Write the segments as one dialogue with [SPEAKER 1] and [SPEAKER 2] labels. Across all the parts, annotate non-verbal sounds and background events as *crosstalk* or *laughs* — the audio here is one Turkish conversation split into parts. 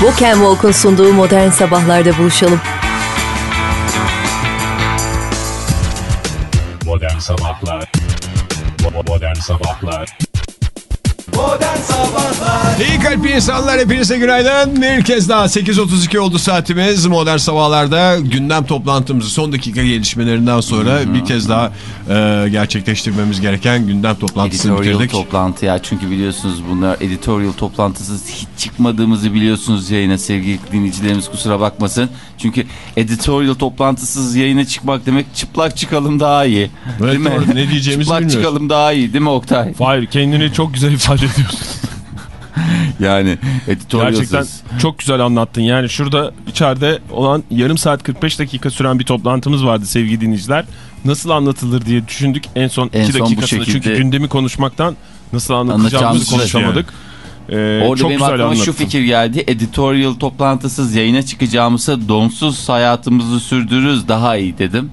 [SPEAKER 1] Walk and Walk'un sunduğu modern sabahlarda buluşalım.
[SPEAKER 2] Modern Sabahlar Modern Sabahlar
[SPEAKER 3] İyi kalp insanlar hepinize günaydın. Bir kez daha 8.32 oldu saatimiz. Modern Sabahlar'da gündem toplantımızı son dakika gelişmelerinden sonra bir kez daha e, gerçekleştirmemiz gereken gündem toplantısını
[SPEAKER 4] Editorial
[SPEAKER 3] bitirdik.
[SPEAKER 4] toplantı ya çünkü biliyorsunuz bunlar editorial toplantısız hiç çıkmadığımızı biliyorsunuz yayına sevgili dinleyicilerimiz kusura bakmasın. Çünkü editorial toplantısız yayına çıkmak demek çıplak çıkalım daha iyi.
[SPEAKER 3] Evet,
[SPEAKER 4] değil mi?
[SPEAKER 3] doğru. Ne diyeceğimizi
[SPEAKER 4] çıplak
[SPEAKER 3] bilmiyoruz.
[SPEAKER 4] çıkalım daha iyi değil mi Oktay?
[SPEAKER 5] Hayır kendini çok güzel ifade ediyorsun. *laughs*
[SPEAKER 4] Yani editorialsız.
[SPEAKER 5] Gerçekten çok güzel anlattın. Yani şurada içeride olan yarım saat 45 dakika süren bir toplantımız vardı sevgili dinleyiciler. Nasıl anlatılır diye düşündük en son
[SPEAKER 4] En
[SPEAKER 5] 2
[SPEAKER 4] son bu
[SPEAKER 5] dakikasında.
[SPEAKER 4] şekilde-
[SPEAKER 5] Çünkü gündemi konuşmaktan nasıl
[SPEAKER 4] Anlatacağımızı
[SPEAKER 5] konuşamadık. Ee,
[SPEAKER 4] Orada
[SPEAKER 5] çok
[SPEAKER 4] benim aklıma şu
[SPEAKER 5] anlattın.
[SPEAKER 4] fikir geldi. Editorial toplantısız yayına çıkacağımızsa donsuz hayatımızı sürdürürüz daha iyi dedim.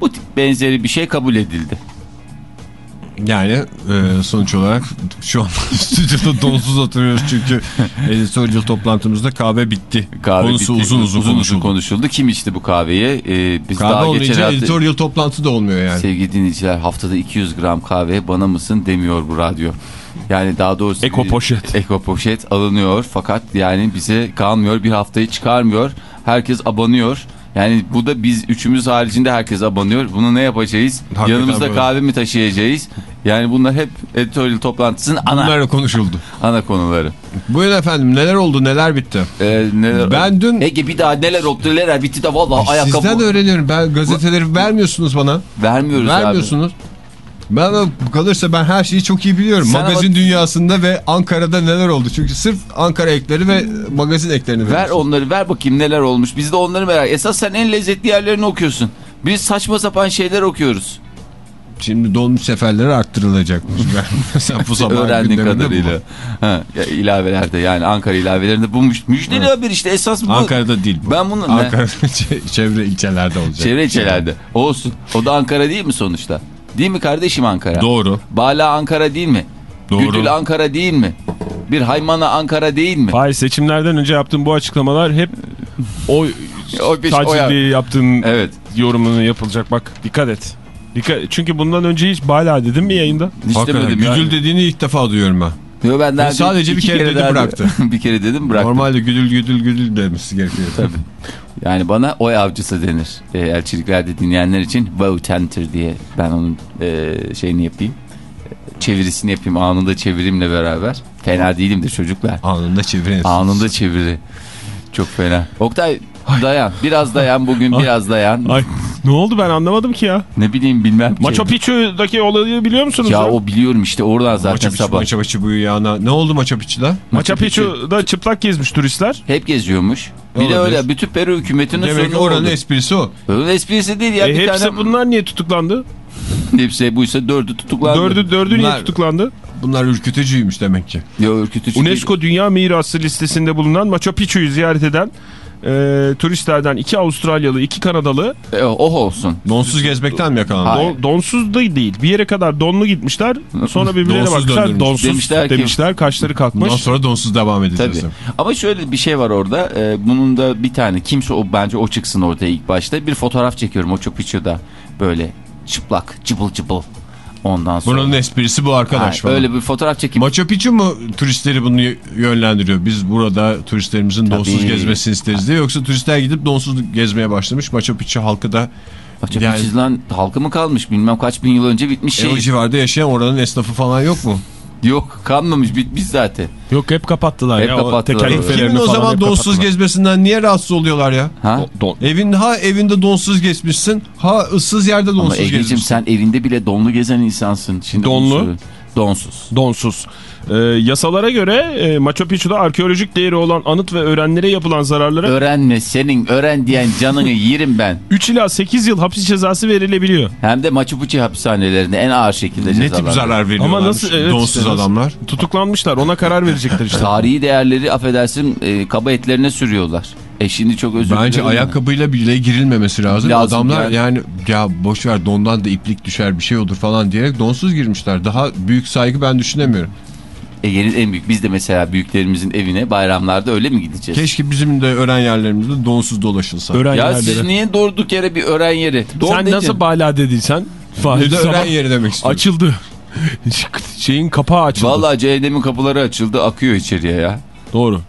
[SPEAKER 4] Bu tip benzeri bir şey kabul edildi.
[SPEAKER 3] Yani e, sonuç olarak şu an *laughs* stüdyoda donsuz oturuyoruz çünkü *laughs* editorial toplantımızda kahve bitti.
[SPEAKER 4] Kahve
[SPEAKER 3] Konusu
[SPEAKER 4] bitti.
[SPEAKER 3] uzun uzun, konuşuldu.
[SPEAKER 4] konuşuldu. Kim içti bu kahveyi? Ee, biz
[SPEAKER 3] Kahve
[SPEAKER 4] daha geçen
[SPEAKER 3] olmayınca
[SPEAKER 4] hafta...
[SPEAKER 3] editorial toplantı da olmuyor yani.
[SPEAKER 4] Sevgili dinleyiciler haftada 200 gram kahve bana mısın demiyor bu radyo. Yani daha doğrusu...
[SPEAKER 5] Eko poşet.
[SPEAKER 4] Eko poşet alınıyor fakat yani bize kalmıyor bir haftayı çıkarmıyor. Herkes abanıyor. Yani bu da biz üçümüz haricinde herkes abanıyor. Bunu ne yapacağız?
[SPEAKER 3] Hakikaten
[SPEAKER 4] Yanımızda
[SPEAKER 3] böyle.
[SPEAKER 4] kahve mi taşıyacağız? Yani bunlar hep editorial toplantısının ana,
[SPEAKER 3] Bunlar da konuşuldu.
[SPEAKER 4] ana konuları.
[SPEAKER 3] Buyurun efendim neler oldu neler bitti?
[SPEAKER 4] Ee, neler-
[SPEAKER 3] Ben dün-
[SPEAKER 4] Ege bir daha neler oldu neler bitti de vallahi ayakkabı...
[SPEAKER 3] Sizden öğreniyorum. Ben gazeteleri vermiyorsunuz bana.
[SPEAKER 4] Vermiyoruz abi.
[SPEAKER 3] Vermiyorsunuz. Ben de kalırsa ben her şeyi çok iyi biliyorum.
[SPEAKER 4] Sen
[SPEAKER 3] magazin
[SPEAKER 4] ama-
[SPEAKER 3] dünyasında ve Ankara'da neler oldu. Çünkü sırf Ankara ekleri ve magazin eklerini
[SPEAKER 4] Ver
[SPEAKER 3] veriyorsun.
[SPEAKER 4] onları ver bakayım neler olmuş. Biz de onları merak. Esas sen en lezzetli yerlerini okuyorsun. Biz saçma sapan şeyler okuyoruz.
[SPEAKER 3] Şimdi dolmuş seferleri arttırılacakmış. Ben *laughs* mesela bu sabah
[SPEAKER 4] Öğrendiğin
[SPEAKER 3] bu
[SPEAKER 4] kadarıyla. Ha, ya, ilavelerde yani Ankara ilavelerinde bu müj- müjdeli haber işte esas bu.
[SPEAKER 3] Ankara'da değil bu.
[SPEAKER 4] Ben bunu
[SPEAKER 3] Ankara çe- *laughs* çevre ilçelerde olacak.
[SPEAKER 4] çevre ilçelerde. Olsun. O da Ankara değil mi sonuçta? Değil mi kardeşim Ankara?
[SPEAKER 3] Doğru.
[SPEAKER 4] Bala Ankara değil mi?
[SPEAKER 3] Doğru.
[SPEAKER 4] Güdül Ankara değil mi? Bir haymana Ankara değil mi?
[SPEAKER 5] Hayır seçimlerden önce yaptığım bu açıklamalar hep o *laughs*
[SPEAKER 4] ya-
[SPEAKER 5] tacizliği yaptığın
[SPEAKER 4] Evet.
[SPEAKER 5] yorumunu yapılacak. Bak dikkat et. Dikkat, çünkü bundan önce hiç bala dedim mi yayında?
[SPEAKER 4] Hiç
[SPEAKER 3] Hakikaten
[SPEAKER 4] demedim
[SPEAKER 3] güdül
[SPEAKER 4] yani.
[SPEAKER 3] dediğini ilk defa duyuyorum ben.
[SPEAKER 4] Yo, ben daha
[SPEAKER 3] Ve sadece bir kere dedi,
[SPEAKER 4] daha-
[SPEAKER 3] bıraktı. *laughs*
[SPEAKER 4] bir kere dedim bıraktım.
[SPEAKER 3] Normalde güdül güdül güdül demesi gerekiyor. Tabii.
[SPEAKER 4] Yani bana oy avcısı denir. E, elçiliklerde dinleyenler için vote diye ben onun e, şeyini yapayım. Çevirisini yapayım anında çevirimle beraber. Fena değilimdir çocuklar.
[SPEAKER 3] Anında çevirin.
[SPEAKER 4] Anında çeviri. Çok fena. Oktay dayan. Biraz dayan bugün biraz dayan.
[SPEAKER 5] Ay ne oldu ben anlamadım ki ya.
[SPEAKER 4] Ne bileyim bilmem ki.
[SPEAKER 5] Machu Picchu'daki olayı biliyor musunuz?
[SPEAKER 4] Ya o biliyorum işte oradan zaten
[SPEAKER 3] Picchu,
[SPEAKER 4] sabah.
[SPEAKER 3] Maça Picchu bu yana. Ne oldu Maça Picchu'da?
[SPEAKER 5] Machu Picchu'da çıplak gezmiş turistler.
[SPEAKER 4] Hep geziyormuş. Bir de
[SPEAKER 3] Olabilir.
[SPEAKER 4] öyle bütün Peru hükümetinin
[SPEAKER 3] Demek
[SPEAKER 4] sonu
[SPEAKER 3] oranın
[SPEAKER 4] oldu.
[SPEAKER 3] esprisi o.
[SPEAKER 4] Öyle esprisi değil ya.
[SPEAKER 5] E,
[SPEAKER 4] bir
[SPEAKER 5] hepsi
[SPEAKER 4] tane...
[SPEAKER 5] bunlar niye tutuklandı? *laughs*
[SPEAKER 4] Hepsi buysa dördü tutuklandı.
[SPEAKER 5] Dördü, dördü niye
[SPEAKER 3] Bunlar-
[SPEAKER 4] E,
[SPEAKER 5] tutuklandı?
[SPEAKER 3] Bunlar ürkütücüymüş demek ki.
[SPEAKER 4] Ya ürkütücü
[SPEAKER 5] UNESCO Dünya Mirası listesinde bulunan Machu Picchu'yu ziyaret eden e, turistlerden iki Avustralyalı, iki Kanadalı.
[SPEAKER 4] E, oh olsun.
[SPEAKER 3] Donsuz gezmekten mi yakalandı?
[SPEAKER 5] Don- donsuz da değil. Bir yere kadar donlu gitmişler. Sonra birbirlerine
[SPEAKER 3] Donsuz
[SPEAKER 5] bakmışlar.
[SPEAKER 3] döndürmüş.
[SPEAKER 5] Donsuz
[SPEAKER 4] Demişler
[SPEAKER 5] demişler.
[SPEAKER 4] ki-
[SPEAKER 5] Kaşları kalkmış.
[SPEAKER 3] Bundan sonra donsuz devam edeceğiz.
[SPEAKER 4] Tabii. Ama şöyle bir şey var orada. Ee, bunun da bir tane kimse o bence o çıksın ortaya ilk başta. Bir fotoğraf çekiyorum Machu Picchu'da böyle çıplak cıbıl cıbıl. Ondan sonra.
[SPEAKER 3] Bunun esprisi bu arkadaş
[SPEAKER 4] Ha,
[SPEAKER 3] falan.
[SPEAKER 4] öyle bir fotoğraf çekip
[SPEAKER 3] Machu Picchu mu turistleri bunu yönlendiriyor? Biz burada turistlerimizin donsuz gezmesini isteriz diye. Yoksa turistler gidip donsuz gezmeye başlamış. Machu Picchu halkı da
[SPEAKER 4] Machu
[SPEAKER 3] yani-
[SPEAKER 4] Picchu'dan halkı mı kalmış bilmem kaç bin yıl önce bitmiş
[SPEAKER 3] e,
[SPEAKER 4] şey.
[SPEAKER 3] o civarda yaşayan oranın esnafı falan yok mu?
[SPEAKER 4] Yok kalmamış bitmiş zaten.
[SPEAKER 5] Yok hep kapattılar
[SPEAKER 4] Hep
[SPEAKER 5] ya.
[SPEAKER 4] kapattılar.
[SPEAKER 5] O teker
[SPEAKER 4] Kimin
[SPEAKER 5] büfelerini
[SPEAKER 3] Kimin o zaman donsuz
[SPEAKER 5] kapattılar.
[SPEAKER 3] gezmesinden niye rahatsız oluyorlar ya?
[SPEAKER 4] Ha?
[SPEAKER 5] Don-
[SPEAKER 3] Evin ha evinde donsuz gezmişsin. Ha ıssız yerde
[SPEAKER 4] Ama
[SPEAKER 3] donsuz
[SPEAKER 4] Ege'cim
[SPEAKER 3] gezmişsin.
[SPEAKER 4] sen evinde bile donlu gezen insansın. Şimdi
[SPEAKER 5] Donlu?
[SPEAKER 4] Donsuz.
[SPEAKER 5] Donsuz. Ee, yasalara göre e, Machu Picchu'da arkeolojik değeri olan anıt ve öğrenlere yapılan zararlara
[SPEAKER 4] Öğrenme senin öğren diyen canını yerim ben. *laughs*
[SPEAKER 5] 3 ila 8 yıl hapis cezası verilebiliyor.
[SPEAKER 4] Hem de Machu Picchu hapishanelerinde en ağır şekilde
[SPEAKER 3] Ne tip zarar veriyorlar
[SPEAKER 5] Ama nasıl- evet
[SPEAKER 3] donsuz
[SPEAKER 5] işte
[SPEAKER 3] adamlar?
[SPEAKER 5] Tutuklanmışlar ona karar verecekler işte.
[SPEAKER 4] Tarihi değerleri affedersin e, kaba etlerine sürüyorlar. E şimdi çok özür
[SPEAKER 3] Bence
[SPEAKER 4] dilerim.
[SPEAKER 3] ayakkabıyla bile girilmemesi lazım.
[SPEAKER 4] Lazım
[SPEAKER 3] Adamlar
[SPEAKER 4] yani.
[SPEAKER 3] yani. ya boş ver dondan da iplik düşer bir şey olur falan diyerek donsuz girmişler. Daha büyük saygı ben düşünemiyorum.
[SPEAKER 4] Ege'nin en büyük. Biz de mesela büyüklerimizin evine bayramlarda öyle mi gideceğiz?
[SPEAKER 3] Keşke bizim de öğren yerlerimizde donsuz dolaşılsa.
[SPEAKER 5] Öğren
[SPEAKER 4] ya
[SPEAKER 5] yerleri.
[SPEAKER 4] siz niye durduk yere bir öğren yeri? Doğru
[SPEAKER 5] Sen
[SPEAKER 4] dedin.
[SPEAKER 5] nasıl bala dediysen.
[SPEAKER 3] Biz de öğren yeri demek istiyorum.
[SPEAKER 5] açıldı. *laughs* Şeyin kapağı açıldı.
[SPEAKER 4] Vallahi cehennemin kapıları açıldı akıyor içeriye ya.
[SPEAKER 5] Doğru.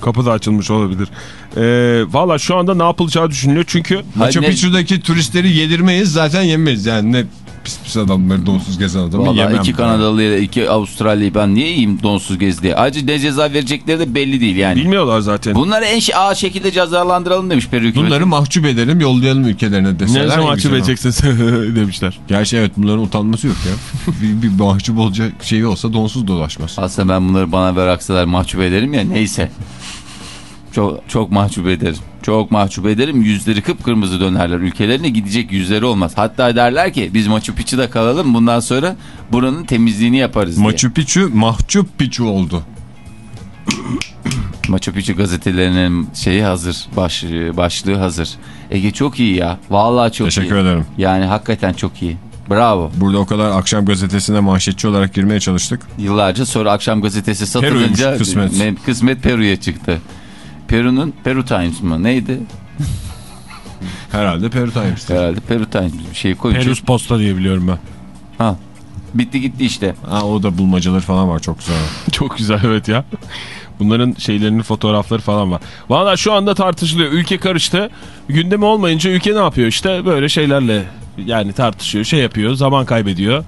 [SPEAKER 5] Kapı da açılmış olabilir. Ee, Valla şu anda ne yapılacağı düşünülüyor çünkü
[SPEAKER 3] Machu Picchu'daki turistleri yedirmeyiz zaten yemeyiz. Yani ne pis pis adamları donsuz gezen adamı
[SPEAKER 4] Vallahi
[SPEAKER 3] yemem.
[SPEAKER 4] iki Kanadalı ile iki Avustralya'yı ben niye yiyeyim donsuz gez diye. Ayrıca ne ceza verecekleri de belli değil yani.
[SPEAKER 5] bilmiyorlar zaten.
[SPEAKER 4] Bunları en ağır şekilde cezalandıralım demiş Peru hükümeti.
[SPEAKER 3] Bunları mahcup edelim yollayalım ülkelerine deseler.
[SPEAKER 5] ne zaman
[SPEAKER 3] en güzel olur. *laughs*
[SPEAKER 5] açıp demişler.
[SPEAKER 3] Gerçi evet bunların utanması yok ya. *laughs* bir, bir mahcup olacak şeyi olsa donsuz dolaşmaz.
[SPEAKER 4] Aslında ben bunları bana bıraksalar mahcup ederim ya neyse. Çok, çok mahcup ederim. Çok mahcup ederim. Yüzleri kıpkırmızı dönerler. Ülkelerine gidecek yüzleri olmaz. Hatta derler ki biz Machu Picchu'da kalalım. Bundan sonra buranın temizliğini yaparız diye.
[SPEAKER 3] Machu Picchu mahcup Picchu oldu. *coughs*
[SPEAKER 4] Machu Picchu gazetelerinin şeyi hazır. Baş, başlığı hazır. Ege çok iyi ya. Vallahi çok
[SPEAKER 3] Teşekkür
[SPEAKER 4] iyi.
[SPEAKER 3] ederim.
[SPEAKER 4] Yani hakikaten çok iyi. Bravo.
[SPEAKER 3] Burada o kadar akşam gazetesine manşetçi olarak girmeye çalıştık.
[SPEAKER 4] Yıllarca sonra akşam gazetesi satılınca
[SPEAKER 3] kısmet.
[SPEAKER 4] kısmet Peru'ya çıktı. Peru'nun Peru Times mı? Neydi?
[SPEAKER 3] Herhalde Peru Times'te.
[SPEAKER 4] Herhalde Peru Times bir şey koyunca.
[SPEAKER 5] Perus posta diye biliyorum ben.
[SPEAKER 4] Ha. Bitti gitti işte.
[SPEAKER 3] Ha, o da bulmacaları falan var çok güzel. *laughs*
[SPEAKER 5] Çok güzel evet ya. Bunların şeylerinin fotoğrafları falan var. Valla şu anda tartışılıyor. Ülke karıştı. Gündemi olmayınca ülke ne yapıyor? İşte böyle şeylerle yani tartışıyor, şey yapıyor, zaman kaybediyor.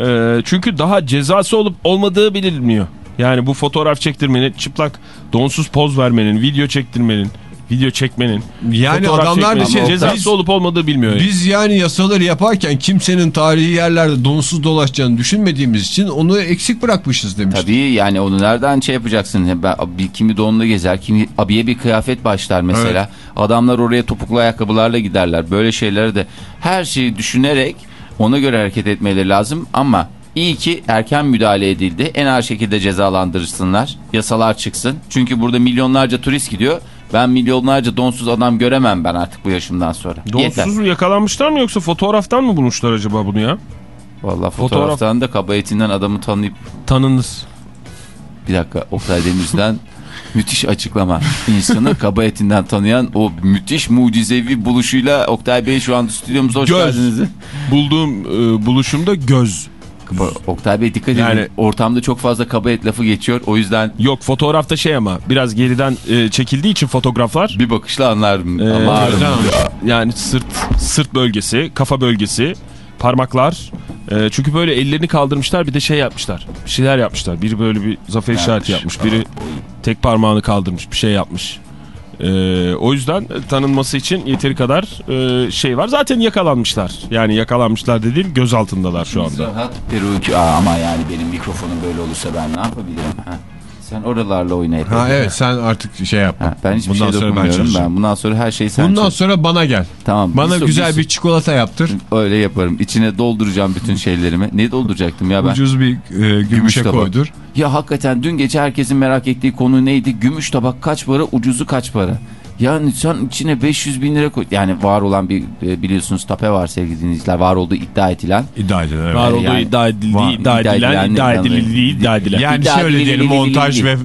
[SPEAKER 5] Ee, çünkü daha cezası olup olmadığı bilinmiyor. Yani bu fotoğraf çektirmenin, çıplak donsuz poz vermenin, video çektirmenin, video çekmenin,
[SPEAKER 3] Yani
[SPEAKER 5] fotoğraf
[SPEAKER 3] adamlar bir
[SPEAKER 5] çekmenin
[SPEAKER 3] şey-
[SPEAKER 5] cezası
[SPEAKER 3] biz-
[SPEAKER 5] olup olmadığı bilmiyor. yani.
[SPEAKER 3] Biz yani yasaları yaparken kimsenin tarihi yerlerde donsuz dolaşacağını düşünmediğimiz için onu eksik bırakmışız demiş.
[SPEAKER 4] Tabii yani onu nereden şey yapacaksın? Ben, bir- kimi donla gezer, kimi abiye bir kıyafet başlar mesela. Adamlar oraya topuklu ayakkabılarla giderler. Böyle şeyleri de her şeyi düşünerek ona göre hareket etmeleri lazım ama iyi ki erken müdahale edildi. En ağır şekilde cezalandırırsınlar. Yasalar çıksın. Çünkü burada milyonlarca turist gidiyor. Ben milyonlarca donsuz adam göremem ben artık bu yaşımdan sonra.
[SPEAKER 5] Donsuz yakalanmışlar mı yoksa fotoğraftan mı bulmuşlar acaba bunu ya?
[SPEAKER 4] Vallahi
[SPEAKER 5] Fotoğraf-
[SPEAKER 4] fotoğraftan da kaba etinden adamı tanıyıp
[SPEAKER 5] Tanınız.
[SPEAKER 4] Bir dakika Oktay Demirci'den *laughs* müthiş açıklama. İnsanı kaba etinden tanıyan o müthiş mucizevi buluşuyla Oktay Bey şu anda stüdyomuza hoş
[SPEAKER 5] Göz.
[SPEAKER 4] geldiniz.
[SPEAKER 5] Bulduğum e, buluşumda göz.
[SPEAKER 4] Oktay Bey dikkat edin.
[SPEAKER 5] Yani-
[SPEAKER 4] Ortamda çok fazla kaba et lafı geçiyor. O yüzden
[SPEAKER 5] Yok fotoğrafta şey ama biraz geriden e, çekildiği için fotoğraflar.
[SPEAKER 4] bir bakışla anlardım.
[SPEAKER 5] Ee,
[SPEAKER 4] Anlardım.
[SPEAKER 5] Yani sırt sırt bölgesi, kafa bölgesi, parmaklar. E, çünkü böyle ellerini kaldırmışlar bir de şey yapmışlar. Bir şeyler yapmışlar. Biri böyle bir zafer işareti yapmış. Biri tek parmağını kaldırmış bir şey yapmış. E, o yüzden tanınması için yeteri kadar e, şey var. Zaten yakalanmışlar. Yani yakalanmışlar dediğim göz altındalar şu anda.
[SPEAKER 4] Rahat ama yani benim mikrofonum böyle olursa ben ne yapabilirim? Ha? Sen oralarla oyna hep.
[SPEAKER 3] Ha evet sen artık şey yapma.
[SPEAKER 4] Ha, ben hiçbir
[SPEAKER 3] Bundan
[SPEAKER 4] şey
[SPEAKER 3] sonra ben
[SPEAKER 4] dokunmuyorum ben,
[SPEAKER 3] çalışacağım.
[SPEAKER 4] Bundan sonra her şeyi sen
[SPEAKER 3] Bundan
[SPEAKER 4] çöz.
[SPEAKER 3] sonra bana gel.
[SPEAKER 4] Tamam.
[SPEAKER 3] Bana
[SPEAKER 4] bir-
[SPEAKER 3] güzel
[SPEAKER 4] bir-
[SPEAKER 3] bir çikolata yaptır.
[SPEAKER 4] Öyle yaparım. İçine dolduracağım bütün şeylerimi. Ne dolduracaktım ya ben?
[SPEAKER 3] Ucuz bir e, gümüşe
[SPEAKER 4] tabak.
[SPEAKER 3] koydur.
[SPEAKER 4] Ya hakikaten dün gece herkesin merak ettiği konu neydi? Gümüş tabak kaç para, ucuzu kaç para? Yani sen içine 500 bin lira koy. Yani var olan bir e, biliyorsunuz tape var sevgili dinleyiciler. Var olduğu iddia edilen.
[SPEAKER 3] İddia edilir. evet.
[SPEAKER 5] Var olduğu
[SPEAKER 4] yani-
[SPEAKER 5] iddia edildiği,
[SPEAKER 3] Var.
[SPEAKER 5] iddia
[SPEAKER 4] İddia
[SPEAKER 5] edilen,
[SPEAKER 4] edilen,
[SPEAKER 5] iddia
[SPEAKER 4] iddia
[SPEAKER 5] edildiği, iddia edilen.
[SPEAKER 3] Yani
[SPEAKER 4] İddia
[SPEAKER 3] şöyle diyelim montaj ve e,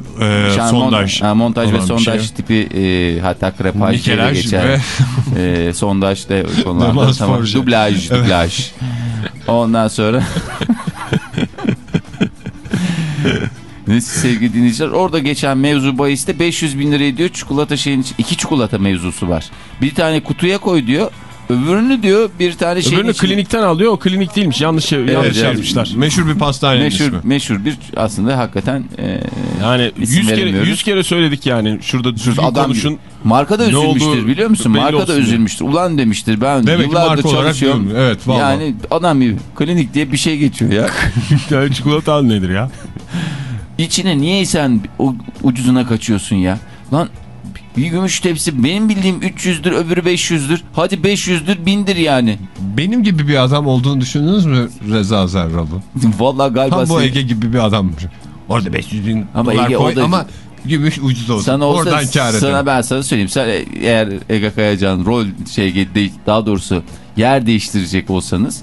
[SPEAKER 3] sondaj.
[SPEAKER 4] mon- ha, montaj ve
[SPEAKER 3] bir
[SPEAKER 4] sondaj
[SPEAKER 3] şey.
[SPEAKER 4] tipi e, hatta krepaj diye de geçer. *laughs* e, sondaj da *laughs* konularda tamam. Dublaj, dublaj. Ondan sonra *laughs* *laughs* Neyse sevgili dinleyiciler orada geçen mevzu bahiste 500 bin liraya diyor çikolata şeyin iki çikolata mevzusu var. Bir tane kutuya koy diyor öbürünü diyor bir tane şeyin
[SPEAKER 5] Öbürünü
[SPEAKER 4] içine-
[SPEAKER 5] klinikten alıyor. O klinik değilmiş. Yanlış şey, yanlış
[SPEAKER 4] evet.
[SPEAKER 5] yazmışlar.
[SPEAKER 3] Meşhur bir pastanenin
[SPEAKER 4] meşhur,
[SPEAKER 3] ismi.
[SPEAKER 4] meşhur bir aslında hakikaten e,
[SPEAKER 5] Yani
[SPEAKER 4] İsim
[SPEAKER 5] 100 kere
[SPEAKER 4] veremiyoruz.
[SPEAKER 5] 100 kere söyledik yani. Şurada düzgün
[SPEAKER 4] adam
[SPEAKER 5] konuşun.
[SPEAKER 4] gibi. Marka da üzülmüştür biliyor musun? Marka da üzülmüştür. Ulan demiştir ben
[SPEAKER 3] Demek
[SPEAKER 4] yıllardır
[SPEAKER 3] marka olarak
[SPEAKER 4] çalışıyorum.
[SPEAKER 3] Evet, vallahi.
[SPEAKER 4] Yani adam gibi klinik diye bir şey geçiyor ya. *laughs*
[SPEAKER 5] Yani çikolata al nedir ya?
[SPEAKER 4] İçine niye sen o ucuzuna kaçıyorsun ya? Lan bir gümüş tepsi benim bildiğim 300'dür öbürü 500'dür. Hadi 500'dür 1000'dir yani.
[SPEAKER 3] Benim gibi bir adam olduğunu düşündünüz mü Reza Zerrab'ı? *laughs*
[SPEAKER 4] Vallahi galiba
[SPEAKER 3] Tam bu Ege gibi bir adammış. Orada 500 bin
[SPEAKER 4] Ama
[SPEAKER 3] dolar
[SPEAKER 4] Ege
[SPEAKER 3] koy
[SPEAKER 4] orada-
[SPEAKER 3] ama gümüş ucuz olsun.
[SPEAKER 4] Sana olsa
[SPEAKER 3] Oradan kar
[SPEAKER 4] sana ben sana söyleyeyim. Sen eğer Ege Kayacan rol şey daha doğrusu yer değiştirecek olsanız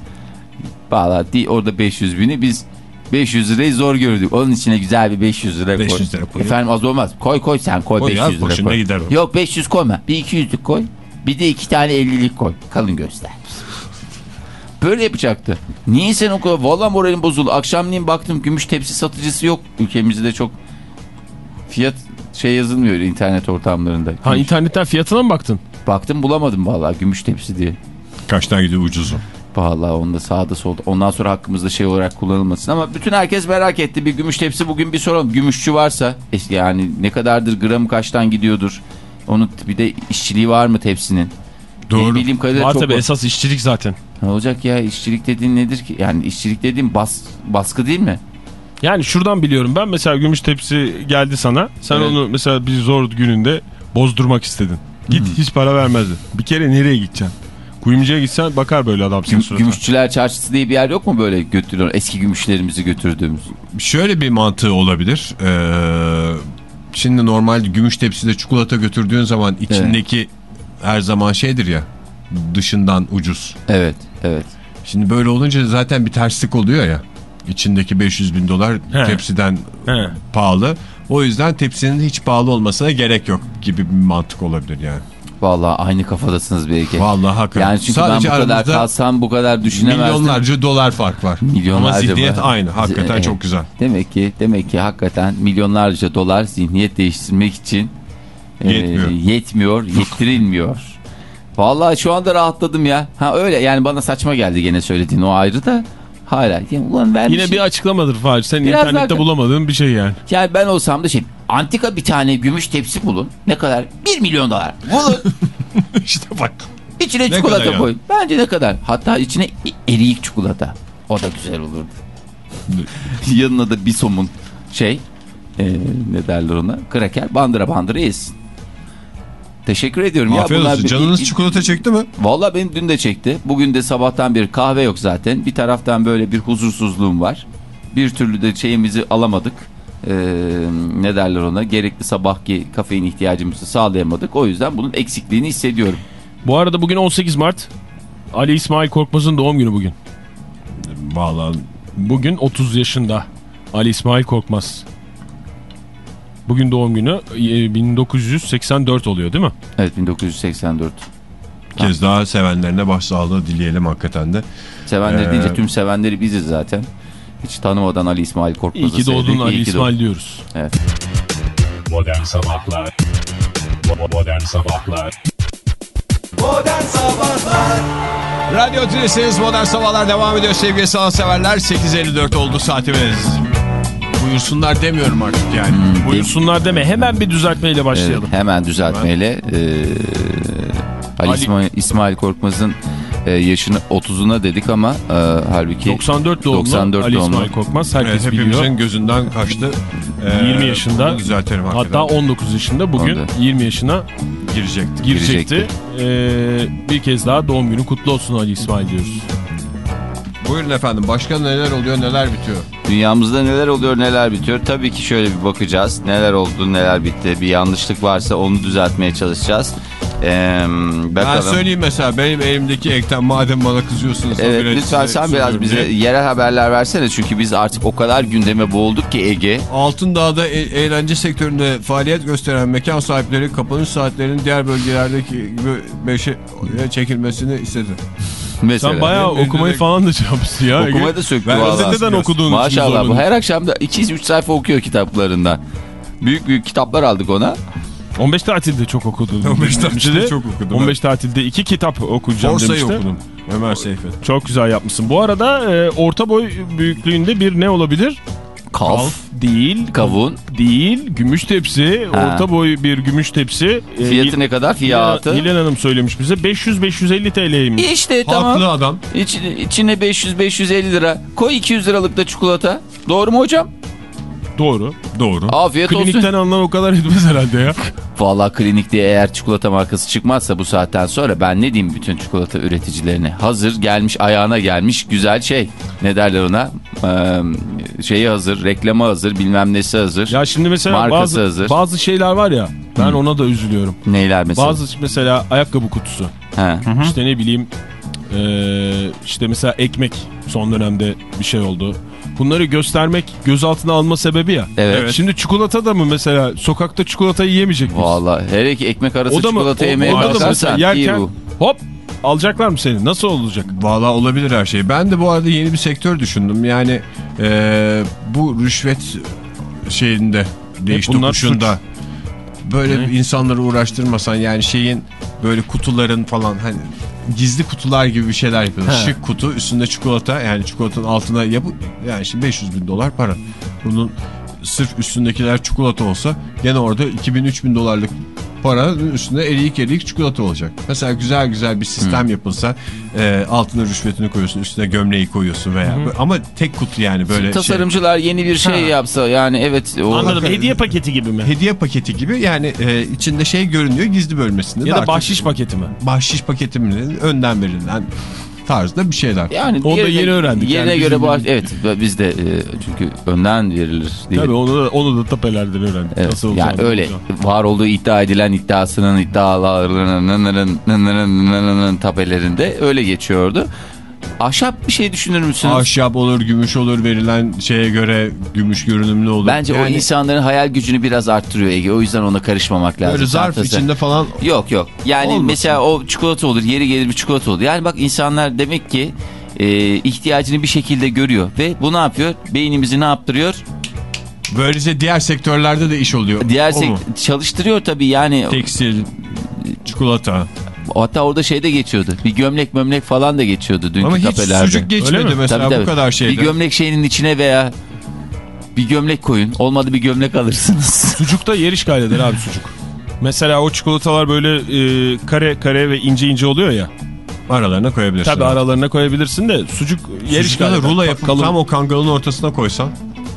[SPEAKER 4] valla orada 500 bini biz 500 lirayı zor gördük. Onun içine güzel bir 500 lira koy.
[SPEAKER 3] 500 lira koy.
[SPEAKER 4] Efendim az olmaz. Koy koy sen koy,
[SPEAKER 3] Koy ya,
[SPEAKER 4] 500 lira
[SPEAKER 3] boşuna
[SPEAKER 4] koy.
[SPEAKER 3] gider o.
[SPEAKER 4] Yok 500 koyma. Bir 200'lük koy. Bir de iki tane 50'lik koy. Kalın göster. Böyle yapacaktı. Niye sen o kadar? Valla moralim bozuldu. Akşamleyin baktım gümüş tepsi satıcısı yok. Ülkemizde çok fiyat şey yazılmıyor internet ortamlarında.
[SPEAKER 5] Ha
[SPEAKER 4] Gümüş-
[SPEAKER 5] internetten fiyatına mı baktın?
[SPEAKER 4] Baktım bulamadım valla gümüş tepsi diye.
[SPEAKER 3] Kaçtan gidiyor ucuzu?
[SPEAKER 4] Vallahi onda sağda solda. Ondan sonra hakkımızda şey olarak kullanılmasın ama bütün herkes merak etti. Bir gümüş tepsi bugün bir soralım. Gümüşçü varsa yani ne kadardır gramı kaçtan gidiyordur. Onun bir de işçiliği var mı tepsinin?
[SPEAKER 3] Doğru.
[SPEAKER 4] Bildiğim kadarıyla
[SPEAKER 5] Var
[SPEAKER 4] çok
[SPEAKER 5] tabii
[SPEAKER 4] var.
[SPEAKER 5] esas işçilik zaten.
[SPEAKER 4] Ne olacak ya işçilik dediğin nedir ki? Yani işçilik dediğin bas, baskı değil mi?
[SPEAKER 5] Yani şuradan biliyorum ben mesela gümüş tepsi geldi sana. Sen
[SPEAKER 4] Evet.
[SPEAKER 5] onu mesela bir zor gününde bozdurmak istedin. Git hiç para vermezdi. Bir kere nereye gideceksin? Kuyumcuya gitsen bakar böyle adam senin
[SPEAKER 4] Güm-
[SPEAKER 5] suratına.
[SPEAKER 4] Gümüşçüler Çarşısı diye bir yer yok mu böyle götürüyor eski gümüşlerimizi götürdüğümüz?
[SPEAKER 3] Şöyle bir mantığı olabilir. Ee, şimdi normal gümüş tepside çikolata götürdüğün zaman içindeki her zaman şeydir ya dışından ucuz.
[SPEAKER 4] Evet, evet.
[SPEAKER 3] Şimdi böyle olunca zaten bir terslik oluyor ya. İçindeki 500 bin dolar
[SPEAKER 5] He.
[SPEAKER 3] tepsiden
[SPEAKER 5] He.
[SPEAKER 3] pahalı. O yüzden tepsinin hiç pahalı olmasına gerek yok gibi bir mantık olabilir yani.
[SPEAKER 4] Vallahi aynı kafadasınız belki.
[SPEAKER 3] Vallahi hakikaten.
[SPEAKER 4] Yani çünkü
[SPEAKER 3] Sadece
[SPEAKER 4] ben bu kadar kalsam bu kadar düşünemezdim.
[SPEAKER 3] milyonlarca dolar fark var.
[SPEAKER 4] Milyonlarca
[SPEAKER 3] Ama zihniyet
[SPEAKER 4] mı?
[SPEAKER 3] aynı. Hakikaten
[SPEAKER 4] Evet.
[SPEAKER 3] çok güzel.
[SPEAKER 4] Demek ki demek ki hakikaten milyonlarca dolar zihniyet değiştirmek için e,
[SPEAKER 3] Yetmiyor.
[SPEAKER 4] yetmiyor, yettirilmiyor. Vallahi şu anda rahatladım ya. Ha öyle yani bana saçma geldi gene söylediğin o ayrı da. Hala yani ulan ben
[SPEAKER 5] Yine bir açıklamadır Fahir. Sen
[SPEAKER 4] Biraz
[SPEAKER 5] internette
[SPEAKER 4] daha-
[SPEAKER 5] bulamadığın bir şey yani.
[SPEAKER 4] yani ben olsam da şey antika bir tane gümüş tepsi bulun. Ne kadar? 1 milyon dolar. Bulun. *laughs*
[SPEAKER 3] işte bak.
[SPEAKER 4] İçine
[SPEAKER 3] Ne
[SPEAKER 4] çikolata
[SPEAKER 3] ya?
[SPEAKER 4] koy. Bence ne kadar? Hatta içine eriyik çikolata. O da güzel olurdu. Yanına da bir somun şey e, ne derler ona? Kraker bandıra bandıra yesin. Teşekkür ediyorum. ya
[SPEAKER 3] Afiyet
[SPEAKER 4] bunlar
[SPEAKER 3] olsun. Canınız
[SPEAKER 4] bir-
[SPEAKER 3] çikolata çekti mi?
[SPEAKER 4] Valla benim dün de çekti. Bugün de sabahtan bir kahve yok zaten. Bir taraftan böyle bir huzursuzluğum var. Bir türlü de şeyimizi alamadık. Ee, ne derler ona? Gerekli sabahki kafein ihtiyacımızı sağlayamadık. O yüzden bunun eksikliğini hissediyorum.
[SPEAKER 5] Bu arada bugün 18 Mart. Ali İsmail Korkmaz'ın doğum günü bugün.
[SPEAKER 3] Vallahi
[SPEAKER 5] Bugün 30 yaşında Ali İsmail Korkmaz. Bugün doğum günü e, 1984 oluyor değil mi?
[SPEAKER 4] Evet 1984.
[SPEAKER 3] bir kez daha sevenlerine başsağlığı dileyelim hakikaten de.
[SPEAKER 4] Sevenleri
[SPEAKER 3] Ee,
[SPEAKER 4] deyince tüm sevenleri biziz zaten. Hiç tanımadan Ali İsmail Korkmaz'ı
[SPEAKER 5] İyi ki doğdun
[SPEAKER 4] sevdik.
[SPEAKER 5] Ali İsmail diyoruz.
[SPEAKER 4] Evet.
[SPEAKER 2] Modern Sabahlar Bo- Modern Sabahlar
[SPEAKER 3] Radyo Tülesi'niz Modern Sabahlar devam ediyor sevgili sanatseverler. 8.54 oldu saatimiz. Buyursunlar demiyorum artık yani.
[SPEAKER 5] Buyursunlar deme hemen bir düzeltmeyle başlayalım.
[SPEAKER 4] Evet, hemen düzeltmeyle e, Ali,
[SPEAKER 5] Ali-
[SPEAKER 4] İsmail, İsmail Korkmaz'ın e, yaşını 30'una dedik ama e, halbuki
[SPEAKER 5] 94 doğumlu
[SPEAKER 4] 94
[SPEAKER 5] Ali
[SPEAKER 4] doğumlu.
[SPEAKER 5] İsmail Korkmaz herkes
[SPEAKER 3] Evet, hepimizin
[SPEAKER 5] biliyor.
[SPEAKER 3] gözünden kaçtı.
[SPEAKER 5] 20 yaşında.
[SPEAKER 3] Düzeltelim hakikaten.
[SPEAKER 5] Hatta 19 yaşında bugün
[SPEAKER 4] Onda.
[SPEAKER 5] 20 yaşına
[SPEAKER 3] girecekti.
[SPEAKER 5] girecekti.
[SPEAKER 4] Girecekti.
[SPEAKER 5] Ee, bir kez daha doğum günü kutlu olsun Ali İsmail diyoruz.
[SPEAKER 3] Buyurun efendim. Başka neler oluyor neler bitiyor?
[SPEAKER 4] Dünyamızda neler oluyor neler bitiyor. Tabii ki şöyle bir bakacağız. Neler oldu neler bitti. Bir yanlışlık varsa onu düzeltmeye çalışacağız. Ee,
[SPEAKER 3] Ben söyleyeyim mesela benim elimdeki ekten madem bana kızıyorsunuz.
[SPEAKER 4] Evet lütfen sen biraz bize
[SPEAKER 3] diye.
[SPEAKER 4] yerel haberler versene. Çünkü biz artık o kadar gündeme boğulduk ki Ege.
[SPEAKER 3] Altındağ'da e eğlence sektöründe faaliyet gösteren mekan sahipleri kapanış saatlerinin diğer bölgelerdeki gibi 5'e çekilmesini istedi.
[SPEAKER 4] Mesela.
[SPEAKER 5] Sen bayağı
[SPEAKER 3] benim
[SPEAKER 5] okumayı
[SPEAKER 3] de-
[SPEAKER 5] falan da şey yapmışsın ya. Ege.
[SPEAKER 4] Okumaya da söktü
[SPEAKER 3] Ben
[SPEAKER 4] valla.
[SPEAKER 5] Gazeteden okuduğun için
[SPEAKER 4] Maşallah bu her akşam da 200-3 sayfa okuyor kitaplarından. Büyük büyük kitaplar aldık ona.
[SPEAKER 5] 15 tatilde çok okudum.
[SPEAKER 3] 15 *laughs* tatilde çok okudum,
[SPEAKER 5] 15 tatilde iki kitap okuyacağım
[SPEAKER 3] Borsayı
[SPEAKER 5] demişti.
[SPEAKER 3] okudum. Ömer Seyfet.
[SPEAKER 5] Çok güzel yapmışsın. Bu arada e, orta boy büyüklüğünde bir ne olabilir?
[SPEAKER 4] Kalf,
[SPEAKER 5] Değil.
[SPEAKER 4] kavun.
[SPEAKER 5] Değil. Gümüş tepsi.
[SPEAKER 4] Ha.
[SPEAKER 5] Orta boy bir gümüş tepsi. E,
[SPEAKER 4] Fiyatı ne kadar? Fiyatı.
[SPEAKER 5] Hilal Hanım söylemiş bize. 500-550 TL'ymiş.
[SPEAKER 4] İşte tamam.
[SPEAKER 3] Haklı adam.
[SPEAKER 4] İçine, içine 500-550 lira. Koy 200 liralık da çikolata. Doğru mu hocam?
[SPEAKER 5] Doğru.
[SPEAKER 3] Doğru.
[SPEAKER 4] Afiyet olsun.
[SPEAKER 5] Klinikten alınan o kadar etmez herhalde ya. *laughs*
[SPEAKER 4] Valla klinik diye eğer çikolata markası çıkmazsa bu saatten sonra ben ne diyeyim bütün çikolata üreticilerine? Hazır gelmiş ayağına gelmiş güzel şey. Ne derler ona? Ee, şeyi hazır, reklamı hazır, bilmem nesi hazır.
[SPEAKER 5] Ya şimdi mesela
[SPEAKER 4] Markası
[SPEAKER 5] bazı,
[SPEAKER 4] hazır.
[SPEAKER 5] bazı şeyler var ya. Ben ona da üzülüyorum.
[SPEAKER 4] Neyler mesela?
[SPEAKER 5] Bazı mesela ayakkabı kutusu.
[SPEAKER 4] He.
[SPEAKER 5] İşte ne bileyim eee, işte mesela ekmek son dönemde bir şey oldu. Bunları göstermek gözaltına alma sebebi ya.
[SPEAKER 4] Evet.
[SPEAKER 5] Şimdi çikolata da mı mesela sokakta çikolata yiyemeyecek miyiz?
[SPEAKER 4] Vallahi hele ki ekmek arası
[SPEAKER 5] O da mı?
[SPEAKER 4] çikolata
[SPEAKER 5] o-
[SPEAKER 4] yemeye
[SPEAKER 5] mesela
[SPEAKER 4] kalkarsan iyi
[SPEAKER 5] yerken
[SPEAKER 4] bu.
[SPEAKER 5] hop alacaklar mı seni? Nasıl olacak?
[SPEAKER 3] Valla olabilir her şey. Ben de bu arada yeni bir sektör düşündüm. Yani e, bu rüşvet şeyinde değiş tokuşunda böyle
[SPEAKER 5] Ne?
[SPEAKER 3] insanları uğraştırmasan yani şeyin böyle kutuların falan hani gizli kutular gibi bir şeyler yapıyorlar.
[SPEAKER 5] He.
[SPEAKER 3] Şık kutu üstünde çikolata yani çikolatanın altına yapıp yani şimdi 500 bin dolar para. Bunun sırf üstündekiler çikolata olsa gene orada 2000-3000 dolarlık paranın üstünde eriyik eriyik çikolata olacak. Mesela güzel güzel bir sistem yapılsa e, altına rüşvetini koyuyorsun üstüne gömleği koyuyorsun veya ama tek kutu yani böyle şey.
[SPEAKER 4] Tasarımcılar yeni bir şey
[SPEAKER 5] Ha.
[SPEAKER 4] yapsa yani evet o
[SPEAKER 5] Anladım. Hediye paketi gibi mi?
[SPEAKER 3] hediye paketi gibi yani e, içinde şey görünüyor gizli bölmesinde.
[SPEAKER 5] Ya da bahşiş paketi mi?
[SPEAKER 3] bahşiş paketiminin önden verilen tarzda bir şeyler.
[SPEAKER 4] yani
[SPEAKER 5] Onu da yeni öğrendik.
[SPEAKER 4] Yerine
[SPEAKER 5] Yani
[SPEAKER 4] göre bu evet biz de e, çünkü önden verilir diye.
[SPEAKER 5] Tabii onu da, onu da tapelerden öğrendik.
[SPEAKER 4] Evet,
[SPEAKER 5] Nasıl
[SPEAKER 4] yani öyle
[SPEAKER 5] olacağını.
[SPEAKER 4] var olduğu iddia edilen iddiasının iddialarının tapelerinde öyle geçiyordu. Ahşap bir şey düşünür müsünüz?
[SPEAKER 3] Ahşap olur, gümüş olur verilen şeye göre gümüş görünümlü olur.
[SPEAKER 4] Bence o
[SPEAKER 3] Yani
[SPEAKER 4] insanların hayal gücünü biraz arttırıyor Ege. O yüzden ona karışmamak lazım.
[SPEAKER 3] Böyle zarf
[SPEAKER 4] Tahtası.
[SPEAKER 3] içinde falan
[SPEAKER 4] Yok yok. Yani
[SPEAKER 3] Olmasın.
[SPEAKER 4] mesela o çikolata olur. Yeri gelir bir çikolata olur. Yani bak insanlar demek ki e, ihtiyacını bir şekilde görüyor. Ve bu ne yapıyor? Beynimizi ne yaptırıyor?
[SPEAKER 3] böylece diğer sektörlerde de iş oluyor.
[SPEAKER 4] Diğer
[SPEAKER 3] O mu?
[SPEAKER 4] sek- çalıştırıyor tabii yani.
[SPEAKER 3] Tekstil, çikolata.
[SPEAKER 4] Hatta orada şey de geçiyordu. Bir gömlek mömlek falan da geçiyordu dünkü
[SPEAKER 3] Ama hiç
[SPEAKER 4] kafelerde.
[SPEAKER 3] sucuk geçmedi mesela
[SPEAKER 4] Tabii, tabii.
[SPEAKER 3] bu kadar şeyde.
[SPEAKER 4] Bir gömlek şeyinin içine veya bir gömlek koyun. Olmadı bir gömlek alırsınız. *laughs*
[SPEAKER 5] Sucukta yer işgal eder abi sucuk. Mesela o çikolatalar böyle e, kare kare ve ince ince oluyor ya.
[SPEAKER 3] Aralarına koyabilirsin.
[SPEAKER 5] Tabii aralarına koyabilirsin de sucuk yer işgal eder.
[SPEAKER 3] rulo yapıp tam o kangalın ortasına koysan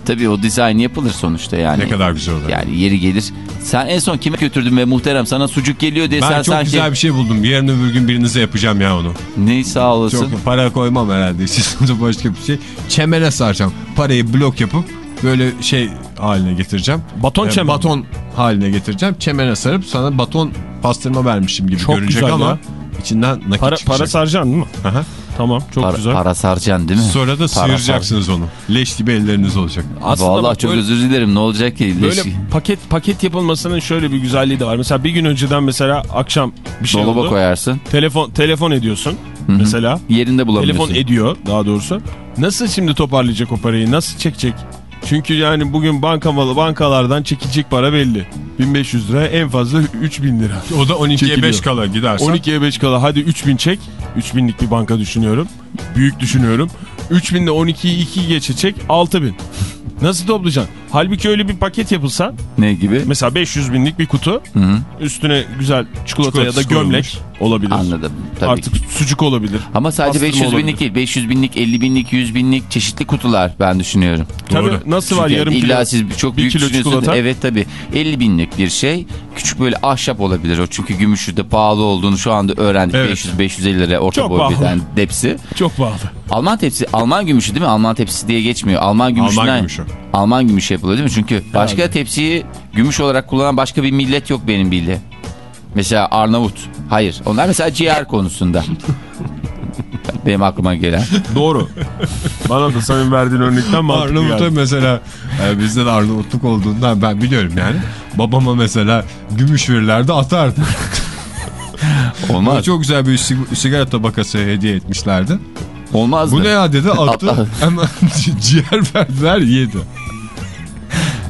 [SPEAKER 4] tabii o dizayn yapılır sonuçta yani.
[SPEAKER 3] ne kadar güzel olur.
[SPEAKER 4] Yani yeri gelir. Sen en son kime götürdün ve muhterem sana sucuk geliyor diye
[SPEAKER 3] ben
[SPEAKER 4] sen
[SPEAKER 3] çok
[SPEAKER 4] sanki...
[SPEAKER 3] güzel bir şey buldum. Yarın öbür gün birinize yapacağım ya onu.
[SPEAKER 4] Ney sağ olasın.
[SPEAKER 3] Çok para koymam herhalde. *laughs* Sizin başka bir şey. Çemene saracağım. Parayı blok yapıp böyle şey haline getireceğim.
[SPEAKER 5] Baton
[SPEAKER 3] Ee,
[SPEAKER 5] çemen.
[SPEAKER 3] Baton haline getireceğim. Çemene sarıp sana baton pastırma vermişim gibi
[SPEAKER 5] Çok
[SPEAKER 3] görecek
[SPEAKER 5] güzel
[SPEAKER 3] ama
[SPEAKER 5] ya.
[SPEAKER 3] içinden nakit
[SPEAKER 5] Para,
[SPEAKER 3] çıkacak.
[SPEAKER 5] para saracaksın değil mi?
[SPEAKER 3] Aha.
[SPEAKER 5] Tamam çok
[SPEAKER 4] Para,
[SPEAKER 5] güzel.
[SPEAKER 4] para saracaksın değil mi?
[SPEAKER 3] Sonra da
[SPEAKER 4] Para
[SPEAKER 3] sıyıracaksınız onu. Leş gibi elleriniz olacak.
[SPEAKER 5] Aslında
[SPEAKER 4] Vallahi
[SPEAKER 5] bak
[SPEAKER 4] çok
[SPEAKER 5] böyle-
[SPEAKER 4] özür dilerim ne olacak ki?
[SPEAKER 5] Böyle
[SPEAKER 4] Leş-
[SPEAKER 5] paket paket yapılmasının şöyle bir güzelliği de var. Mesela bir gün önceden mesela akşam bir şey
[SPEAKER 4] Dolaba
[SPEAKER 5] oldu.
[SPEAKER 4] koyarsın.
[SPEAKER 5] Telefon telefon ediyorsun mesela.
[SPEAKER 4] Yerinde bulamıyorsun.
[SPEAKER 5] Telefon ediyor daha doğrusu. Nasıl şimdi toparlayacak o parayı? Nasıl çekecek? Çünkü yani bugün bankamalı bankalardan çekilecek para belli. 1500 lira en fazla 3000 lira.
[SPEAKER 3] O da 12'ye
[SPEAKER 5] Çekiliyor.
[SPEAKER 3] 5 kala gidersen.
[SPEAKER 5] 12'ye 5 kala hadi 3000 çek. 3000'lik bir banka düşünüyorum. Büyük düşünüyorum. 3000'de 12'yi 2 geçe çek 6000. Nasıl toplayacaksın? Halbuki öyle bir paket yapılsa
[SPEAKER 4] Ne gibi?
[SPEAKER 5] mesela 500 binlik bir kutu
[SPEAKER 4] Hı -hı.
[SPEAKER 5] üstüne güzel çikolata
[SPEAKER 3] Çikolatası
[SPEAKER 5] ya da gömlek olabilir.
[SPEAKER 4] Anladım. Tabii.
[SPEAKER 5] Artık sucuk olabilir.
[SPEAKER 4] Ama sadece
[SPEAKER 5] pastırma
[SPEAKER 4] 500 binlik
[SPEAKER 5] olabilir.
[SPEAKER 4] değil. 500 binlik, 50 binlik, 100 binlik çeşitli kutular ben düşünüyorum.
[SPEAKER 5] Tabii
[SPEAKER 3] Doğru.
[SPEAKER 5] nasıl var
[SPEAKER 4] Çünkü
[SPEAKER 5] yarım
[SPEAKER 4] illa
[SPEAKER 5] kilo?
[SPEAKER 4] siz çok
[SPEAKER 5] bir
[SPEAKER 4] büyük
[SPEAKER 5] kilo
[SPEAKER 4] düşünüyorsunuz.
[SPEAKER 5] çikolata.
[SPEAKER 4] Evet tabii. 50 binlik bir şey. Küçük böyle ahşap olabilir o. Çünkü gümüşü de pahalı olduğunu şu anda öğrendik.
[SPEAKER 3] Evet.
[SPEAKER 4] 500-550 lira orta
[SPEAKER 5] Çok
[SPEAKER 4] boy
[SPEAKER 5] pahalı.
[SPEAKER 4] birden depsi.
[SPEAKER 5] Çok pahalı.
[SPEAKER 4] Alman tepsi, Alman gümüşü değil mi? Alman tepsisi diye geçmiyor. Alman gümüşünden.
[SPEAKER 3] Alman gümüşü.
[SPEAKER 4] Alman gümüşü yapılıyor değil mi? Çünkü başka tepsiyi gümüş olarak kullanan başka bir millet yok benim bildiğim. Mesela Arnavut. Hayır. Onlar mesela ciğer konusunda. *laughs* benim aklıma gelen.
[SPEAKER 5] Doğru. Bana da senin verdiğin örnekten mantıklı
[SPEAKER 3] Arnavut'a
[SPEAKER 5] geldi.
[SPEAKER 3] mesela e, bizde de Arnavutluk olduğundan ben biliyorum yani. Babama mesela gümüş verirlerdi atardı.
[SPEAKER 4] Olmaz.
[SPEAKER 3] çok güzel bir sig- sigara tabakası hediye etmişlerdi.
[SPEAKER 4] Olmazdı.
[SPEAKER 3] Bu ne ya dedi attı. *laughs* *laughs* Hemen ciğer verdiler yedi.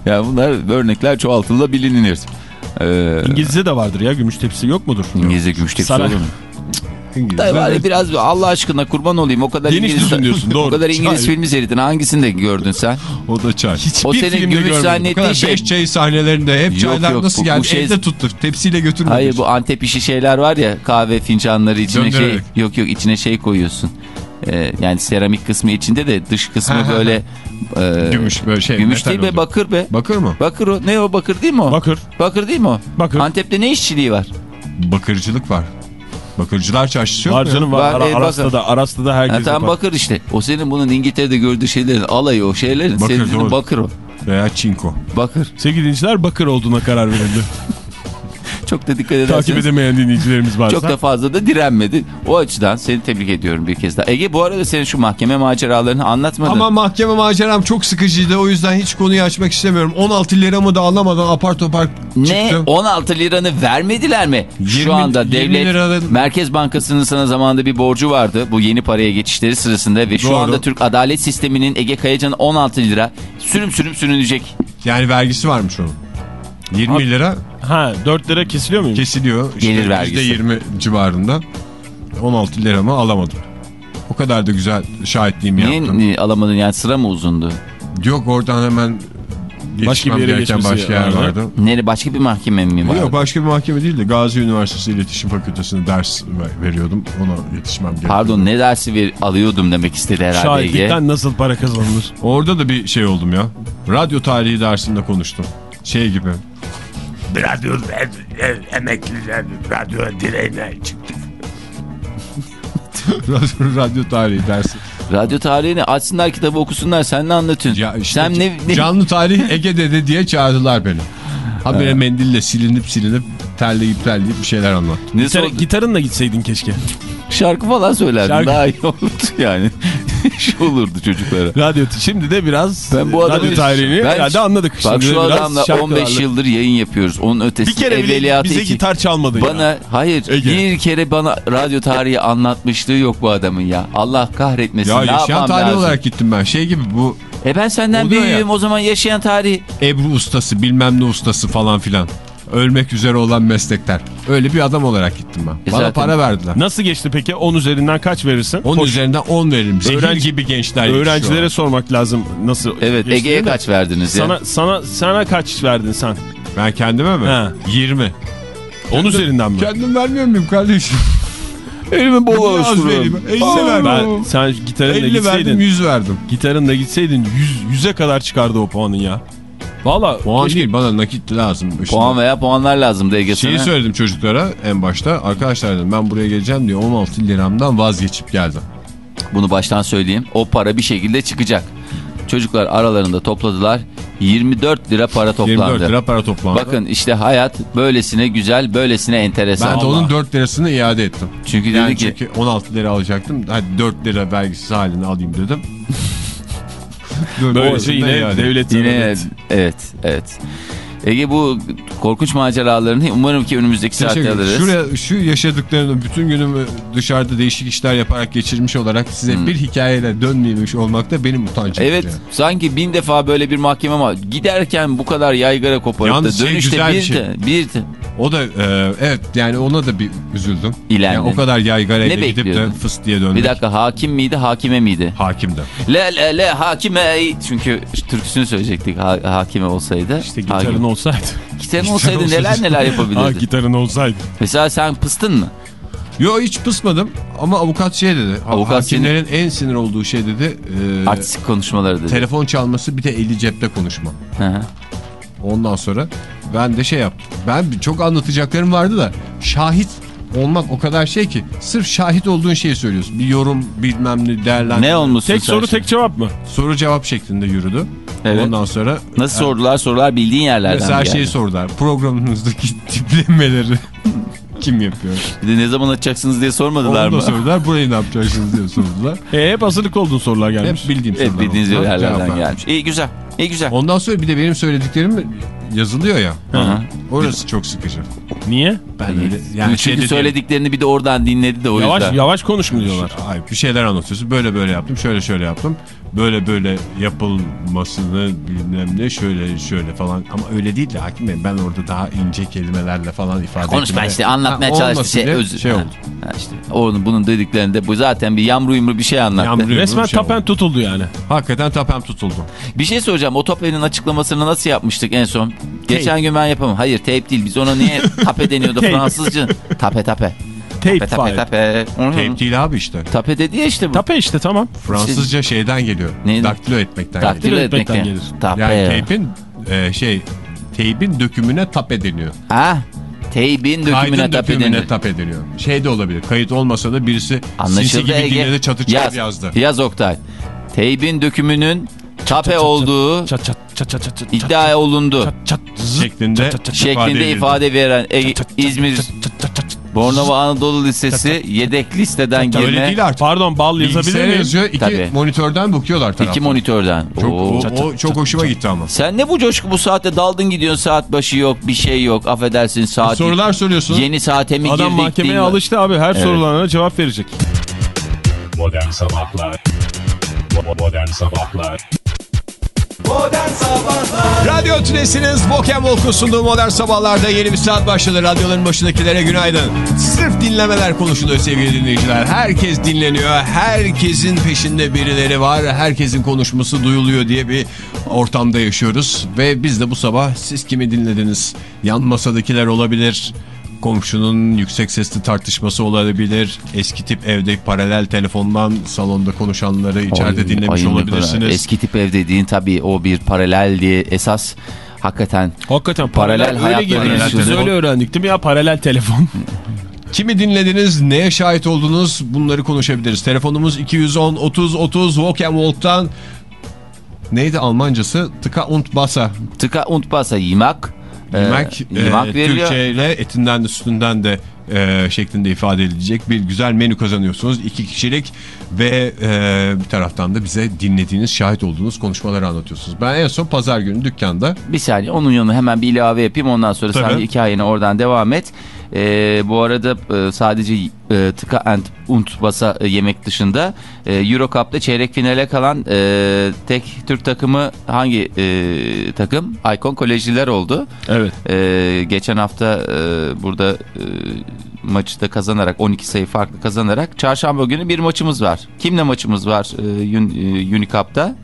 [SPEAKER 4] Ya bunlar örnekler çoğaltılabilir. Ee,
[SPEAKER 5] İngilizce de vardır ya gümüş tepsi yok mudur?
[SPEAKER 4] İngilizce gümüş tepsi
[SPEAKER 5] Saray.
[SPEAKER 4] olur mu? *laughs* Ya
[SPEAKER 3] de-
[SPEAKER 4] biraz Allah aşkına kurban olayım o kadar
[SPEAKER 5] Geniş
[SPEAKER 4] İngiliz,
[SPEAKER 5] diyorsun, doğru.
[SPEAKER 4] O kadar İngiliz
[SPEAKER 3] Çay.
[SPEAKER 4] filmi seyrettin hangisinde gördün sen?
[SPEAKER 3] O da çay.
[SPEAKER 5] Hiçbir
[SPEAKER 4] O senin gümüş zannettiğin şey.
[SPEAKER 3] beş çay sahnelerinde hep
[SPEAKER 4] Yok,
[SPEAKER 3] çaylar
[SPEAKER 4] yok,
[SPEAKER 3] nasıl
[SPEAKER 4] bu-
[SPEAKER 3] geldi?
[SPEAKER 4] bu şey-
[SPEAKER 3] Evde tuttu. Tepsiyle götürmedi.
[SPEAKER 4] Hayır bu Antep işi şeyler var ya kahve fincanları içine şey
[SPEAKER 3] Döndürerek.
[SPEAKER 4] yok yok içine şey koyuyorsun. Ee, yani seramik kısmı içinde de dış kısmı
[SPEAKER 3] Ha,
[SPEAKER 4] böyle e,
[SPEAKER 3] Gümüş böyle şey.
[SPEAKER 4] gümüş değil be bakır be.
[SPEAKER 3] Bakır mı?
[SPEAKER 4] Bakır o. Ne o bakır değil mi o?
[SPEAKER 5] Bakır.
[SPEAKER 4] Bakır değil mi o?
[SPEAKER 5] Bakır.
[SPEAKER 4] Antep'te ne işçiliği var?
[SPEAKER 3] Bakırcılık var. Bakırcılar çarşısı yok
[SPEAKER 5] Var canım var.
[SPEAKER 4] Var,
[SPEAKER 5] Ara-
[SPEAKER 4] e,
[SPEAKER 5] Arasta'da, Arasta'da
[SPEAKER 4] Ha,
[SPEAKER 5] herkes
[SPEAKER 4] tamam
[SPEAKER 5] yapar.
[SPEAKER 4] bakır işte. O senin bunun İngiltere'de gördüğü şeylerin alayı o şeylerin.
[SPEAKER 3] Bakır,
[SPEAKER 4] senin
[SPEAKER 3] doğru.
[SPEAKER 4] bakır o.
[SPEAKER 3] Veya çinko.
[SPEAKER 4] Bakır.
[SPEAKER 5] Sevgili dinleyiciler bakır olduğuna karar verildi. *laughs*
[SPEAKER 4] Çok da dikkat
[SPEAKER 5] Takip
[SPEAKER 4] ederseniz.
[SPEAKER 5] edemeyen dinleyicilerimiz varsa.
[SPEAKER 4] Çok da fazla da direnmedi. O açıdan seni tebrik ediyorum bir kez daha. Ege bu arada senin şu mahkeme maceralarını anlatmadın.
[SPEAKER 3] Ama mahkeme maceram çok sıkıcıydı. O yüzden hiç konuyu açmak istemiyorum. 16 liramı da alamadan apar topar
[SPEAKER 4] Ne?
[SPEAKER 3] çıktım.
[SPEAKER 4] 16 liranı vermediler mi?
[SPEAKER 3] 20
[SPEAKER 4] Şu anda
[SPEAKER 3] 20
[SPEAKER 4] devlet
[SPEAKER 3] liranın-
[SPEAKER 4] Merkez Bankası'nın sana zamanında bir borcu vardı. Bu yeni paraya geçişleri sırasında ve şu
[SPEAKER 3] Doğru.
[SPEAKER 4] anda Türk Adalet Sistemi'nin Ege Kayacan'ın 16 lira sürüm sürüm sürünecek.
[SPEAKER 3] Yani vergisi varmış onun. 20
[SPEAKER 5] Abi-
[SPEAKER 3] lira
[SPEAKER 5] Ha 4 lira kesiliyor muyum?
[SPEAKER 3] kesiliyor. İşte
[SPEAKER 4] Gelir vergisi.
[SPEAKER 3] %20 civarında. 16 liramı alamadım. O kadar da güzel şahitliğimi
[SPEAKER 4] Niye
[SPEAKER 3] yaptım.
[SPEAKER 4] niye alamadın yani sıra mı uzundu?
[SPEAKER 3] Yok oradan hemen yetişmem
[SPEAKER 5] bir yere
[SPEAKER 3] gereken başka yer vardı.
[SPEAKER 4] Nere başka bir mahkeme mi var?
[SPEAKER 3] Yok başka bir mahkeme değil de Gazi Üniversitesi İletişim Fakültesi'nde ders ver- veriyordum. Ona yetişmem gerekiyordu.
[SPEAKER 4] Pardon ne dersi ver, alıyordum demek istedi herhalde Ege.
[SPEAKER 5] Şahitlikten nasıl para kazanılır?
[SPEAKER 3] Orada da bir şey oldum ya. Radyo tarihi dersinde konuştum. Şey gibi.
[SPEAKER 6] Radyo emekliler radyo direğine çıktı. *laughs*
[SPEAKER 3] radyo, radyo tarihi dersi.
[SPEAKER 4] Radyo tarihini açsınlar kitabı okusunlar sen ne anlatıyorsun?
[SPEAKER 3] Ya işte
[SPEAKER 4] sen ne, ne...
[SPEAKER 3] Canlı tarih Ege'de diye çağırdılar beni. Habire mendille silinip silinip terleyip terleyip bir şeyler anlat.
[SPEAKER 4] ne
[SPEAKER 5] Gitar,
[SPEAKER 4] sordu?
[SPEAKER 5] gitarınla gitseydin keşke.
[SPEAKER 4] Şarkı falan söylerdin
[SPEAKER 5] Şarkı-
[SPEAKER 4] daha iyi olurdu yani. *laughs* Şu olurdu çocuklara.
[SPEAKER 5] Radyo şimdi de biraz
[SPEAKER 4] Ben bu adamı-
[SPEAKER 5] radyo tarihini
[SPEAKER 4] Ben-
[SPEAKER 5] herhalde anladık.
[SPEAKER 4] Bak
[SPEAKER 5] Şimdi
[SPEAKER 4] şu adamla
[SPEAKER 5] şarkılarla.
[SPEAKER 4] 15 yıldır yayın yapıyoruz. Onun ötesi
[SPEAKER 5] Bir kere
[SPEAKER 4] evveliyatı
[SPEAKER 5] bize
[SPEAKER 4] için.
[SPEAKER 5] gitar çalmadın ya.
[SPEAKER 4] Bana hayır
[SPEAKER 5] Ege.
[SPEAKER 4] bir kere bana radyo tarihi anlatmışlığı yok bu adamın ya. Allah kahretmesin.
[SPEAKER 3] Ya
[SPEAKER 4] ne
[SPEAKER 3] yaşayan
[SPEAKER 4] yapmam
[SPEAKER 3] tarih
[SPEAKER 4] lazım?
[SPEAKER 3] olarak gittim ben. Şey gibi bu
[SPEAKER 4] E ben senden
[SPEAKER 3] Oluyor ya.
[SPEAKER 4] büyüğüm o zaman yaşayan tarih.
[SPEAKER 3] Ebru ustası bilmem ne ustası falan filan. Ölmek üzere olan meslekler. Öyle bir adam olarak gittim ben.
[SPEAKER 4] E
[SPEAKER 3] Bana
[SPEAKER 4] zaten-
[SPEAKER 3] para verdiler.
[SPEAKER 5] Nasıl geçti peki? 10 üzerinden kaç verirsin?
[SPEAKER 3] 10
[SPEAKER 5] Hoş.
[SPEAKER 3] üzerinden 10 veririm. Zehir
[SPEAKER 5] Öğrenci-
[SPEAKER 3] gibi gençler
[SPEAKER 5] Öğrencilere sormak lazım nasıl
[SPEAKER 4] Evet Ege'ye kaç verdiniz ya?
[SPEAKER 5] Sana, sana, sana kaç verdin sen?
[SPEAKER 3] Ben kendime mi?
[SPEAKER 5] He.
[SPEAKER 3] 20.
[SPEAKER 5] 10 üzerinden mi?
[SPEAKER 3] Kendim vermiyor muyum kardeşim? *laughs*
[SPEAKER 4] Elimi bol
[SPEAKER 3] vereyim? 50 verdim.
[SPEAKER 5] Ben, sen gitarınla
[SPEAKER 3] 50 verdim
[SPEAKER 5] gitseydin,
[SPEAKER 3] 100 verdim.
[SPEAKER 5] gitarınla gitseydin 100, 100'e kadar çıkardı o puanın ya. Valla
[SPEAKER 3] Puan değil bana nakit lazım. İşte
[SPEAKER 4] Puan veya puanlar lazımdı Ege
[SPEAKER 3] Şeyi
[SPEAKER 4] sana.
[SPEAKER 3] söyledim çocuklara en başta. Arkadaşlar dedim ben buraya geleceğim diye 16 liramdan vazgeçip geldim.
[SPEAKER 4] Bunu baştan söyleyeyim. O para bir şekilde çıkacak. Çocuklar aralarında topladılar. 24 lira para toplandı.
[SPEAKER 3] 24 lira para toplandı.
[SPEAKER 4] Bakın işte hayat böylesine güzel, böylesine enteresan.
[SPEAKER 3] ben de onun 4 lirasını iade ettim.
[SPEAKER 4] Çünkü
[SPEAKER 3] Yani
[SPEAKER 4] dedi ki
[SPEAKER 3] çünkü 16 lira alacaktım. Hadi 4 lira vergisiz halini alayım dedim. *laughs*
[SPEAKER 5] Böylece yine
[SPEAKER 3] ettim.
[SPEAKER 5] devlet
[SPEAKER 4] yine
[SPEAKER 5] evet
[SPEAKER 4] evet. Ege bu korkunç maceralarını umarım ki önümüzdeki saatte alırız.
[SPEAKER 3] Şuraya, şu yaşadıklarını bütün günümü dışarıda değişik işler yaparak geçirmiş olarak size bir hikayeyle dönmemiş olmak da benim utancım.
[SPEAKER 4] Evet
[SPEAKER 3] yani.
[SPEAKER 4] sanki bin defa böyle bir mahkeme var. Giderken bu kadar yaygara koparıp
[SPEAKER 3] Yalnız
[SPEAKER 4] da
[SPEAKER 3] şey
[SPEAKER 4] dönüşte
[SPEAKER 3] güzel bir
[SPEAKER 4] bir
[SPEAKER 3] şey.
[SPEAKER 4] de bir de
[SPEAKER 3] O da e, evet yani ona da bir üzüldüm.
[SPEAKER 4] İlendi.
[SPEAKER 3] Yani o kadar yaygarayla
[SPEAKER 4] Ne
[SPEAKER 3] gidip de
[SPEAKER 4] bekliyordun?
[SPEAKER 3] fıs diye dönmek.
[SPEAKER 4] bir dakika hakim miydi hakime miydi?
[SPEAKER 3] Hakim de.
[SPEAKER 4] Le le le hakime çünkü türküsünü söyleyecektik ha, hakime olsaydı.
[SPEAKER 5] İşte gitarın Olsaydı. *laughs*
[SPEAKER 4] Gitarın olsaydı neler neler *laughs*
[SPEAKER 5] Ha
[SPEAKER 4] yapabilirdin.
[SPEAKER 5] gitarın olsaydı.
[SPEAKER 4] Mesela sen pıstın mı?
[SPEAKER 3] Yo hiç pısmadım ama avukat şey dedi.
[SPEAKER 4] Avukat
[SPEAKER 3] Hakimlerin en sinir olduğu şey dedi. E,
[SPEAKER 4] Artistik konuşmaları dedi.
[SPEAKER 3] telefon çalması bir de eli cepte konuşma.
[SPEAKER 4] Hı hı.
[SPEAKER 3] Ondan sonra ben de şey yaptım. Ben çok anlatacaklarım vardı da şahit olmak o kadar şey ki sırf şahit olduğun şeyi söylüyorsun. Bir yorum bilmem ne değerlendirme.
[SPEAKER 4] ne olmuşsun
[SPEAKER 5] Tek soru tek cevap mı?
[SPEAKER 3] Soru cevap şeklinde yürüdü.
[SPEAKER 4] Evet.
[SPEAKER 3] Ondan sonra
[SPEAKER 4] Nasıl sordular sorular bildiğin yerlerden
[SPEAKER 3] mesela şeyi sordular. Programınızdaki *laughs* tiplemeleri *laughs* kim yapıyor?
[SPEAKER 4] Bir de ne zaman açacaksınız diye sormadılar
[SPEAKER 3] Onu
[SPEAKER 4] mı?
[SPEAKER 3] sordular. Burayı ne yapacaksınız diye sordular. *laughs*
[SPEAKER 5] E, hep hazırlık olduğun sorular gelmiş.
[SPEAKER 3] Hep bildiğim
[SPEAKER 4] Evet
[SPEAKER 3] sorular
[SPEAKER 4] bildiğiniz
[SPEAKER 3] oldu.
[SPEAKER 4] yerlerden gelmiş. İyi güzel. İyi güzel.
[SPEAKER 3] Ondan sonra bir de benim söylediklerim yazılıyor ya.
[SPEAKER 4] Hı hı.
[SPEAKER 3] Orası çok sıkıcı.
[SPEAKER 5] Niye?
[SPEAKER 3] Ben öyle
[SPEAKER 4] Yani Çünkü
[SPEAKER 3] şey
[SPEAKER 4] söylediklerini bir de oradan dinledi de o
[SPEAKER 5] Yavaş
[SPEAKER 4] yüzden.
[SPEAKER 5] yavaş konuş mu diyorlar?
[SPEAKER 3] Bir şeyler anlatıyorsun. Böyle böyle yaptım, şöyle şöyle yaptım. Böyle böyle yapılmasını bilmem ne şöyle şöyle falan. Ama öyle değil de hakim bey. Ben orada daha ince kelimelerle falan ifade
[SPEAKER 4] Konuşma
[SPEAKER 3] ettim.
[SPEAKER 4] işte anlatmaya
[SPEAKER 3] Ha,
[SPEAKER 4] çalıştı şey özür.
[SPEAKER 3] Şey oldu.
[SPEAKER 4] ha işte. Onun bunun dediklerinde bu zaten bir yamru yumru bir şey anlattı.
[SPEAKER 3] Yamru yumru.
[SPEAKER 5] Resmen
[SPEAKER 3] şey
[SPEAKER 5] tapen
[SPEAKER 3] oldu.
[SPEAKER 5] tutuldu yani.
[SPEAKER 3] Hakikaten tapem tutuldu.
[SPEAKER 4] Bir şey soracağım. O Topya'nın açıklamasını nasıl yapmıştık en son? Geçen gün ben yapamam. Hayır teyp değil. Biz ona niye tape deniyordu *laughs*
[SPEAKER 5] Tape.
[SPEAKER 4] Fransızca? Tape tape.
[SPEAKER 5] Tape
[SPEAKER 4] Tape tape tape.
[SPEAKER 3] Değil abi işte.
[SPEAKER 4] Tape dedi ya işte bu.
[SPEAKER 5] Tape işte tamam.
[SPEAKER 3] Fransızca şeyden geliyor.
[SPEAKER 4] Neydi?
[SPEAKER 3] Daktilo etmekten
[SPEAKER 4] Daktilo
[SPEAKER 3] geliyor.
[SPEAKER 5] etmekten
[SPEAKER 4] etmekten.
[SPEAKER 5] gelir.
[SPEAKER 4] Tape.
[SPEAKER 3] Yani teypin e, şey teybin dökümüne tape deniyor.
[SPEAKER 4] Ha? Teybin dökümüne
[SPEAKER 3] dökümüne
[SPEAKER 4] denir.
[SPEAKER 3] tape deniyor. Şey de olabilir. Kayıt olmasa da birisi sinsi
[SPEAKER 4] Anlaşıldı
[SPEAKER 3] gibi
[SPEAKER 4] Ege.
[SPEAKER 3] dinledi çatı çat
[SPEAKER 4] Yaz.
[SPEAKER 3] yazdı.
[SPEAKER 4] Yaz Oktay. Teybin dökümünün tape olduğu
[SPEAKER 5] Çat çat. çat çat çat çat
[SPEAKER 4] iddia olundu.
[SPEAKER 5] çat çat zıt,
[SPEAKER 3] Şeklinde edildi.
[SPEAKER 4] ifade veren Ege-
[SPEAKER 5] çat, çat,
[SPEAKER 4] İzmir Bornova Anadolu Lisesi yedek listeden
[SPEAKER 3] Öyle
[SPEAKER 4] girme.
[SPEAKER 3] değil artık.
[SPEAKER 5] Pardon bal yazabilir miyim?
[SPEAKER 3] yazıyor. iki
[SPEAKER 4] Tabii.
[SPEAKER 3] monitörden bakıyorlar
[SPEAKER 4] İki
[SPEAKER 3] taraftan.
[SPEAKER 4] monitörden.
[SPEAKER 3] Çok, o, o çok hoşuma gitti ama.
[SPEAKER 4] Sen ne bu coşku bu saatte daldın gidiyorsun saat başı yok bir şey yok affedersin saat.
[SPEAKER 3] Sorular soruyorsun.
[SPEAKER 4] Yeni saate mi
[SPEAKER 5] Adam
[SPEAKER 4] girdik?
[SPEAKER 5] mahkemeye
[SPEAKER 4] değil mi?
[SPEAKER 5] alıştı abi. Her sorularına cevap verecek.
[SPEAKER 2] Modern Sabahlar Bo-
[SPEAKER 3] Radyo Tülesi'niz Vokenvolk'un sunduğu modern sabahlarda yeni bir saat başladı. Radyoların başındakilere günaydın. Sırf dinlemeler konuşuluyor sevgili dinleyiciler. Herkes dinleniyor. Herkesin peşinde birileri var. Herkesin konuşması duyuluyor diye bir ortamda yaşıyoruz. Ve biz de bu sabah siz kimi dinlediniz? Yan masadakiler olabilir. Komşunun yüksek sesli tartışması olabilir. Eski tip evde paralel telefondan salonda konuşanları içeride
[SPEAKER 4] Ay,
[SPEAKER 3] dinlemiş
[SPEAKER 4] ne kadar-
[SPEAKER 3] olabilirsiniz.
[SPEAKER 4] Eski tip ev dediğin tabii o bir paralel diye esas hakikaten
[SPEAKER 5] Hakikaten
[SPEAKER 4] Paralel
[SPEAKER 5] paralel, öyle
[SPEAKER 4] hayatları.
[SPEAKER 5] Biz
[SPEAKER 4] yaşıyoruz.
[SPEAKER 5] öyle öğrendik değil mi ya paralel telefon. *laughs*
[SPEAKER 3] Kimi dinlediniz, neye şahit oldunuz bunları konuşabiliriz. Telefonumuz 210 30 30 Walk and Walk'tan neydi Almancası? Tıka und basa.
[SPEAKER 4] tıka und basa yemek. Ee, yemek
[SPEAKER 3] e,
[SPEAKER 4] veriliyor.
[SPEAKER 3] Türkçe ile etinden de sütünden de e, şeklinde ifade edilecek bir güzel menü kazanıyorsunuz. iki kişilik ve e, bir taraftan da bize dinlediğiniz, şahit olduğunuz konuşmaları anlatıyorsunuz. Ben en son pazar günü dükkanda
[SPEAKER 4] Bir saniye onun yanına hemen bir ilave yapayım ondan sonra sen
[SPEAKER 3] Tabii.
[SPEAKER 4] bir hikayene oradan devam et. Ee, bu arada e, sadece e, tıka and und basa e, yemek dışında e, Euro Cup'ta çeyrek finale kalan e, tek Türk takımı hangi e, takım? Icon Kolejiler oldu.
[SPEAKER 5] Evet.
[SPEAKER 4] E, geçen hafta e, burada e, maçı da kazanarak 12 sayı farklı kazanarak çarşamba günü bir maçımız var. Kimle maçımız var e, e, Unicup'ta?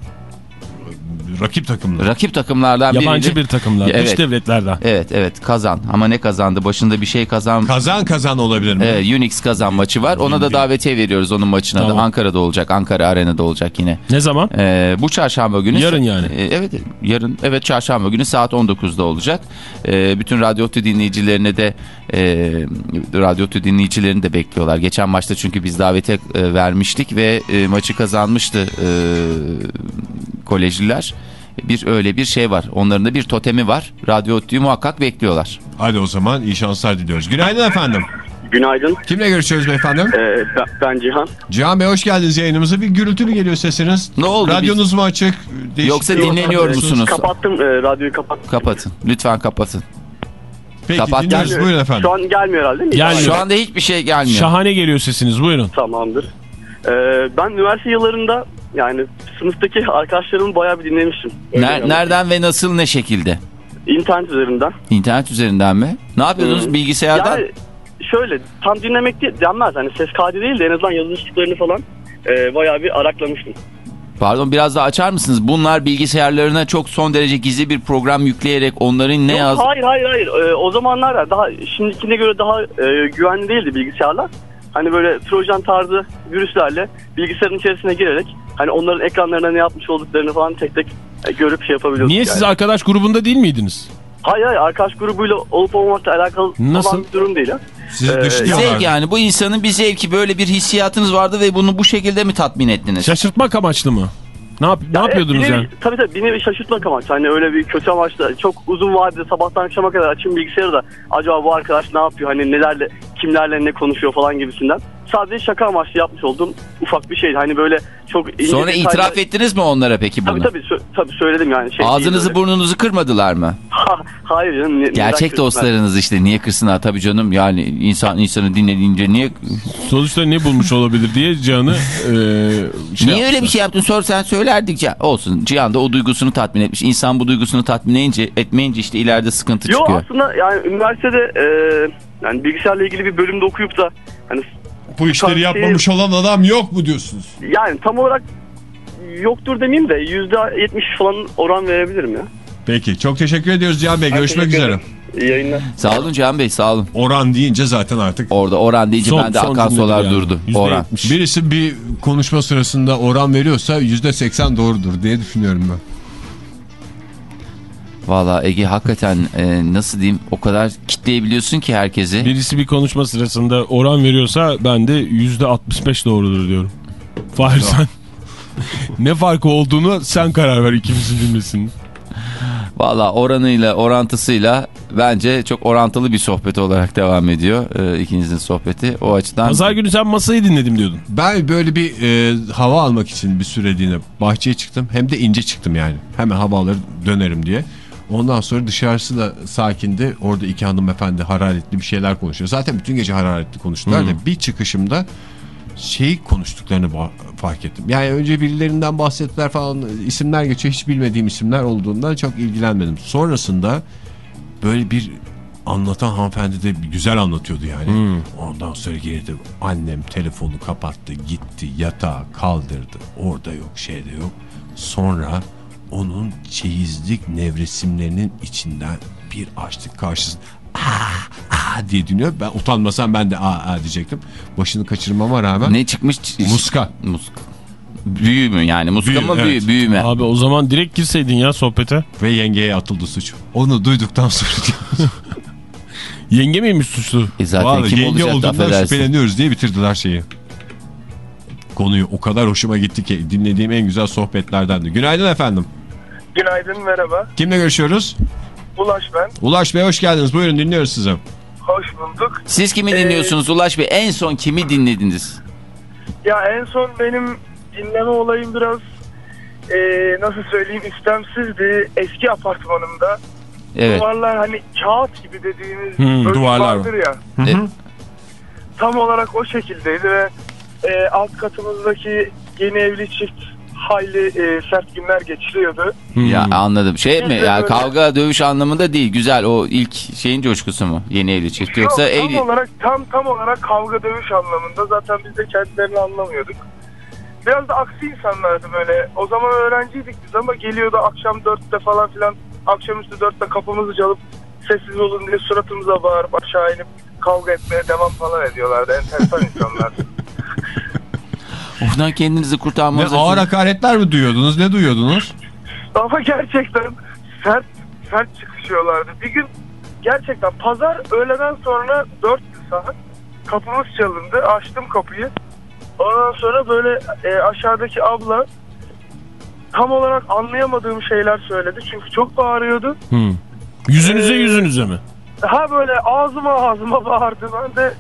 [SPEAKER 3] Rakip takımla.
[SPEAKER 4] Rakip takımlardan
[SPEAKER 5] Yabancı
[SPEAKER 4] biriyle-
[SPEAKER 5] bir takımlar.
[SPEAKER 4] Evet.
[SPEAKER 5] Dış devletlerden.
[SPEAKER 4] Evet evet kazan ama ne kazandı başında bir şey kazan
[SPEAKER 3] Kazan kazan olabilir mi?
[SPEAKER 4] Evet, Unix kazan maçı var ona da davetiye veriyoruz onun maçına
[SPEAKER 5] Tamam.
[SPEAKER 4] da Ankara'da olacak Ankara Arena'da olacak yine
[SPEAKER 5] Ne zaman?
[SPEAKER 4] Ee, bu çarşamba günü
[SPEAKER 5] Yarın yani.
[SPEAKER 4] Ee, evet yarın evet çarşamba günü saat 19'da olacak Ee, bütün Radyo Tü dinleyicilerine de e, Radyo Tü dinleyicilerini de bekliyorlar geçen maçta çünkü biz davetiye e, vermiştik ve e, maçı kazanmıştı e, kolejliler bir öyle bir şey var onların da bir totemi var Radyo Tü'yü muhakkak bekliyorlar
[SPEAKER 3] Hadi o zaman iyi şanslar diliyoruz. Günaydın efendim.
[SPEAKER 7] Günaydın.
[SPEAKER 3] Kimle görüşüyoruz beyefendi?
[SPEAKER 7] Ee, ben, ben Cihan.
[SPEAKER 3] Cihan Bey hoş geldiniz yayınımıza. Bir gürültü mü geliyor sesiniz?
[SPEAKER 4] Ne oldu?
[SPEAKER 3] Radyonuz mu açık? Değişik
[SPEAKER 4] Yoksa dinleniyor
[SPEAKER 3] mı?
[SPEAKER 4] musunuz?
[SPEAKER 7] Kapattım e, radyoyu kapattım.
[SPEAKER 4] kapatın lütfen kapatın
[SPEAKER 3] Peki
[SPEAKER 4] Kapat,
[SPEAKER 3] dinliyoruz.
[SPEAKER 4] gelmiyor.
[SPEAKER 3] Buyurun efendim.
[SPEAKER 7] Şu an gelmiyor herhalde değil mi?
[SPEAKER 5] Gelmiyor.
[SPEAKER 4] şu anda hiçbir şey gelmiyor
[SPEAKER 5] Şahane geliyor sesiniz buyurun.
[SPEAKER 7] Tamamdır. Ee, ben üniversite yıllarında yani sınıftaki arkadaşlarımı bayağı bir dinlemiştim.
[SPEAKER 4] Ner- nereden ve nasıl ne şekilde
[SPEAKER 7] İnternet üzerinden.
[SPEAKER 4] İnternet üzerinden mi? Ne yapıyordunuz
[SPEAKER 7] Hı.
[SPEAKER 4] bilgisayardan?
[SPEAKER 7] Yani şöyle tam dinlemek de- denmez. Hani ses kaydı değil de en azından yazılışlarını falan e, bayağı bir araklamıştım.
[SPEAKER 4] Pardon biraz daha açar mısınız? Bunlar bilgisayarlarına çok son derece gizli bir program yükleyerek onların ne yaz...
[SPEAKER 7] Hayır hayır hayır. Ee, o zamanlar daha şimdikine göre daha e, güvenli değildi bilgisayarlar. Hani böyle trojan tarzı virüslerle bilgisayarın içerisine girerek hani onların ekranlarına ne yapmış olduklarını falan tek tek e, görüp şey yapabiliyorduk.
[SPEAKER 5] Niye
[SPEAKER 7] yani.
[SPEAKER 5] siz arkadaş grubunda değil miydiniz?
[SPEAKER 7] Hayır hayır arkadaş grubuyla olup olmamakla alakalı
[SPEAKER 5] Nasıl?
[SPEAKER 7] falan bir durum değil ha.
[SPEAKER 3] Sizi
[SPEAKER 7] Ee.
[SPEAKER 4] Zevk yani bu insanın bir zevki böyle bir hissiyatınız vardı ve bunu bu şekilde mi tatmin ettiniz?
[SPEAKER 5] Şaşırtmak amaçlı mı? Ne, yap ne
[SPEAKER 7] Ya,
[SPEAKER 5] yapıyordunuz
[SPEAKER 7] evet, bir
[SPEAKER 5] yani?
[SPEAKER 7] nevi- Tabii tabii bir nevi şaşırtmak amaçlı. Hani öyle bir kötü amaçla çok uzun vadede sabahtan akşama kadar açayım bilgisayarı da acaba bu arkadaş ne yapıyor hani nelerle kimlerle ne konuşuyor falan gibisinden. Sadece şaka amaçlı yapmış olduğum ufak bir şeydi. Hani böyle çok
[SPEAKER 4] Sonra
[SPEAKER 7] detaylı-
[SPEAKER 4] itiraf ettiniz mi onlara peki bunu?
[SPEAKER 7] Tabii tabii, tabii söyledim yani. Şey
[SPEAKER 4] Ağzınızı
[SPEAKER 7] öyle.
[SPEAKER 4] burnunuzu kırmadılar mı? *laughs*
[SPEAKER 7] Ha, Hayır canım. ne-
[SPEAKER 4] Gerçek dostlarınız işte niye kırsınlar tabii canım yani insan insanı dinlediğince niye
[SPEAKER 5] Sonuçta ne bulmuş olabilir diye Cihan'ı e, şey
[SPEAKER 4] niye öyle
[SPEAKER 5] yaptılar.
[SPEAKER 4] bir şey yaptın sor sen söylerdik ya olsun Cihan da o duygusunu tatmin etmiş insan bu duygusunu tatmin edince etmeyince işte ileride sıkıntı
[SPEAKER 7] Yok
[SPEAKER 4] çıkıyor.
[SPEAKER 7] aslında yani üniversitede e, yani bilgisayarla ilgili bir bölümde okuyup da hani
[SPEAKER 3] Bu işleri yapmamış olan adam yok mu diyorsunuz?
[SPEAKER 7] yani tam olarak yoktur demeyeyim de yüzde yetmiş falan oran verebilirim ya.
[SPEAKER 3] Peki çok teşekkür ediyoruz Cihan Bey. Görüşmek üzere.
[SPEAKER 7] İyi yayınlar.
[SPEAKER 4] Sağ olun Cihan Bey sağ olun.
[SPEAKER 3] Oran deyince zaten artık
[SPEAKER 4] Orada oran deyince
[SPEAKER 5] Son-
[SPEAKER 4] bende akan sular
[SPEAKER 5] yani.
[SPEAKER 4] durdu. Oran.
[SPEAKER 3] birisi bir konuşma sırasında oran veriyorsa yüzde seksen doğrudur diye düşünüyorum ben.
[SPEAKER 4] Valla Ege hakikaten e, nasıl diyeyim o kadar kitleyebiliyorsun ki herkesi.
[SPEAKER 5] Birisi bir konuşma sırasında oran veriyorsa ben de %65 doğrudur diyorum. Fahir sen *laughs* ne farkı olduğunu sen karar ver ikimizin cümlesinin.
[SPEAKER 4] Valla oranıyla orantısıyla bence çok orantılı bir sohbet olarak devam ediyor e, ikinizin sohbeti. O açıdan
[SPEAKER 5] Pazar günü sen masayı dinledim diyordun.
[SPEAKER 3] Ben böyle bir e, hava almak için bir süreliğine bahçeye çıktım. Hem de ince çıktım yani. Hemen hava alır dönerim diye. Ondan sonra dışarısı da sakindi. Orada iki hanımefendi hararetli bir şeyler konuşuyor. Zaten bütün gece hararetli konuştular da bir çıkışımda şey konuştuklarını fark ettim. Yani önce birilerinden bahsettiler falan isimler geçiyor. Hiç bilmediğim isimler olduğundan çok ilgilenmedim. Sonrasında böyle bir anlatan hanımefendi de güzel anlatıyordu yani. Ondan sonra girdi annem telefonu kapattı gitti yatağa kaldırdı. Orada yok şeyde yok. Sonra onun çeyizlik nevresimlerinin içinden bir açtık karşısında. Aa, aa diye dinliyor. Ben utanmasam ben de aa, aa diyecektim. Başını kaçırmama rağmen.
[SPEAKER 4] ne çıkmış?
[SPEAKER 3] Muska.
[SPEAKER 4] Muska. Büyü mü yani? Muska
[SPEAKER 3] Büyü,
[SPEAKER 4] mı büyü,
[SPEAKER 3] evet.
[SPEAKER 4] büyü mü?
[SPEAKER 5] Abi o zaman direkt girseydin ya sohbete.
[SPEAKER 3] Ve yengeye atıldı suç. Onu duyduktan sonra *laughs*
[SPEAKER 5] Yenge miymiş suçlu?
[SPEAKER 4] E zaten
[SPEAKER 3] Vallahi
[SPEAKER 4] kim
[SPEAKER 3] yenge
[SPEAKER 4] olacak
[SPEAKER 3] olduğundan şüpheleniyoruz diye bitirdiler şeyi. Konuyu o kadar hoşuma gitti ki dinlediğim en güzel sohbetlerdendi. Günaydın efendim.
[SPEAKER 8] Günaydın merhaba.
[SPEAKER 3] Kimle görüşüyoruz?
[SPEAKER 8] Ulaş ben.
[SPEAKER 3] Ulaş Bey hoş geldiniz. Buyurun dinliyoruz sizi.
[SPEAKER 8] Hoş bulduk.
[SPEAKER 4] Siz kimi
[SPEAKER 8] Ee,
[SPEAKER 4] dinliyorsunuz Ulaş Bey? En son kimi dinlediniz?
[SPEAKER 8] Ya en son benim dinleme olayım biraz eee, nasıl söyleyeyim istemsizdi. Eski apartmanımda
[SPEAKER 4] Evet.
[SPEAKER 8] duvarlar hani kağıt gibi dediğimiz
[SPEAKER 5] Hmm, duvarlar
[SPEAKER 8] vardır ya.
[SPEAKER 4] E,
[SPEAKER 8] Tam olarak o şekildeydi ve eee, alt katımızdaki yeni evli çift hayli eee, sert günler geçiriyordu.
[SPEAKER 4] Ya anladım. Şey mi?
[SPEAKER 8] Biz de
[SPEAKER 4] Ya
[SPEAKER 8] böyle-
[SPEAKER 4] kavga dövüş anlamında değil. Güzel o ilk şeyin coşkusu mu? Yeni evli çift yoksa
[SPEAKER 8] Yok, tam
[SPEAKER 4] evli...
[SPEAKER 8] olarak tam tam olarak kavga dövüş anlamında zaten biz de kendilerini anlamıyorduk. Biraz da aksi insanlardı böyle. O zaman öğrenciydik biz ama geliyordu akşam dörtte falan filan akşamüstü dörtte kapımızı çalıp sessiz olun diye suratımıza bağırıp aşağı inip kavga etmeye devam falan ediyorlardı. Enteresan insanlar. *laughs*
[SPEAKER 4] Oradan kendinizi
[SPEAKER 3] Ne
[SPEAKER 4] kurtarmanız
[SPEAKER 3] ağır
[SPEAKER 4] için-
[SPEAKER 3] hakaretler mi duyuyordunuz? Ne duyuyordunuz?
[SPEAKER 8] Ama gerçekten sert sert çıkışıyorlardı. Bir gün gerçekten pazar öğleden sonra 4 saat kapımız çalındı. Açtım kapıyı. Ondan sonra böyle e, aşağıdaki abla tam olarak anlayamadığım şeyler söyledi. Çünkü çok bağırıyordu.
[SPEAKER 5] Hmm. Yüzünüze
[SPEAKER 8] Ee,
[SPEAKER 5] yüzünüze mi?
[SPEAKER 8] Ha böyle ağzıma ağzıma *laughs* bağırdı. Ben de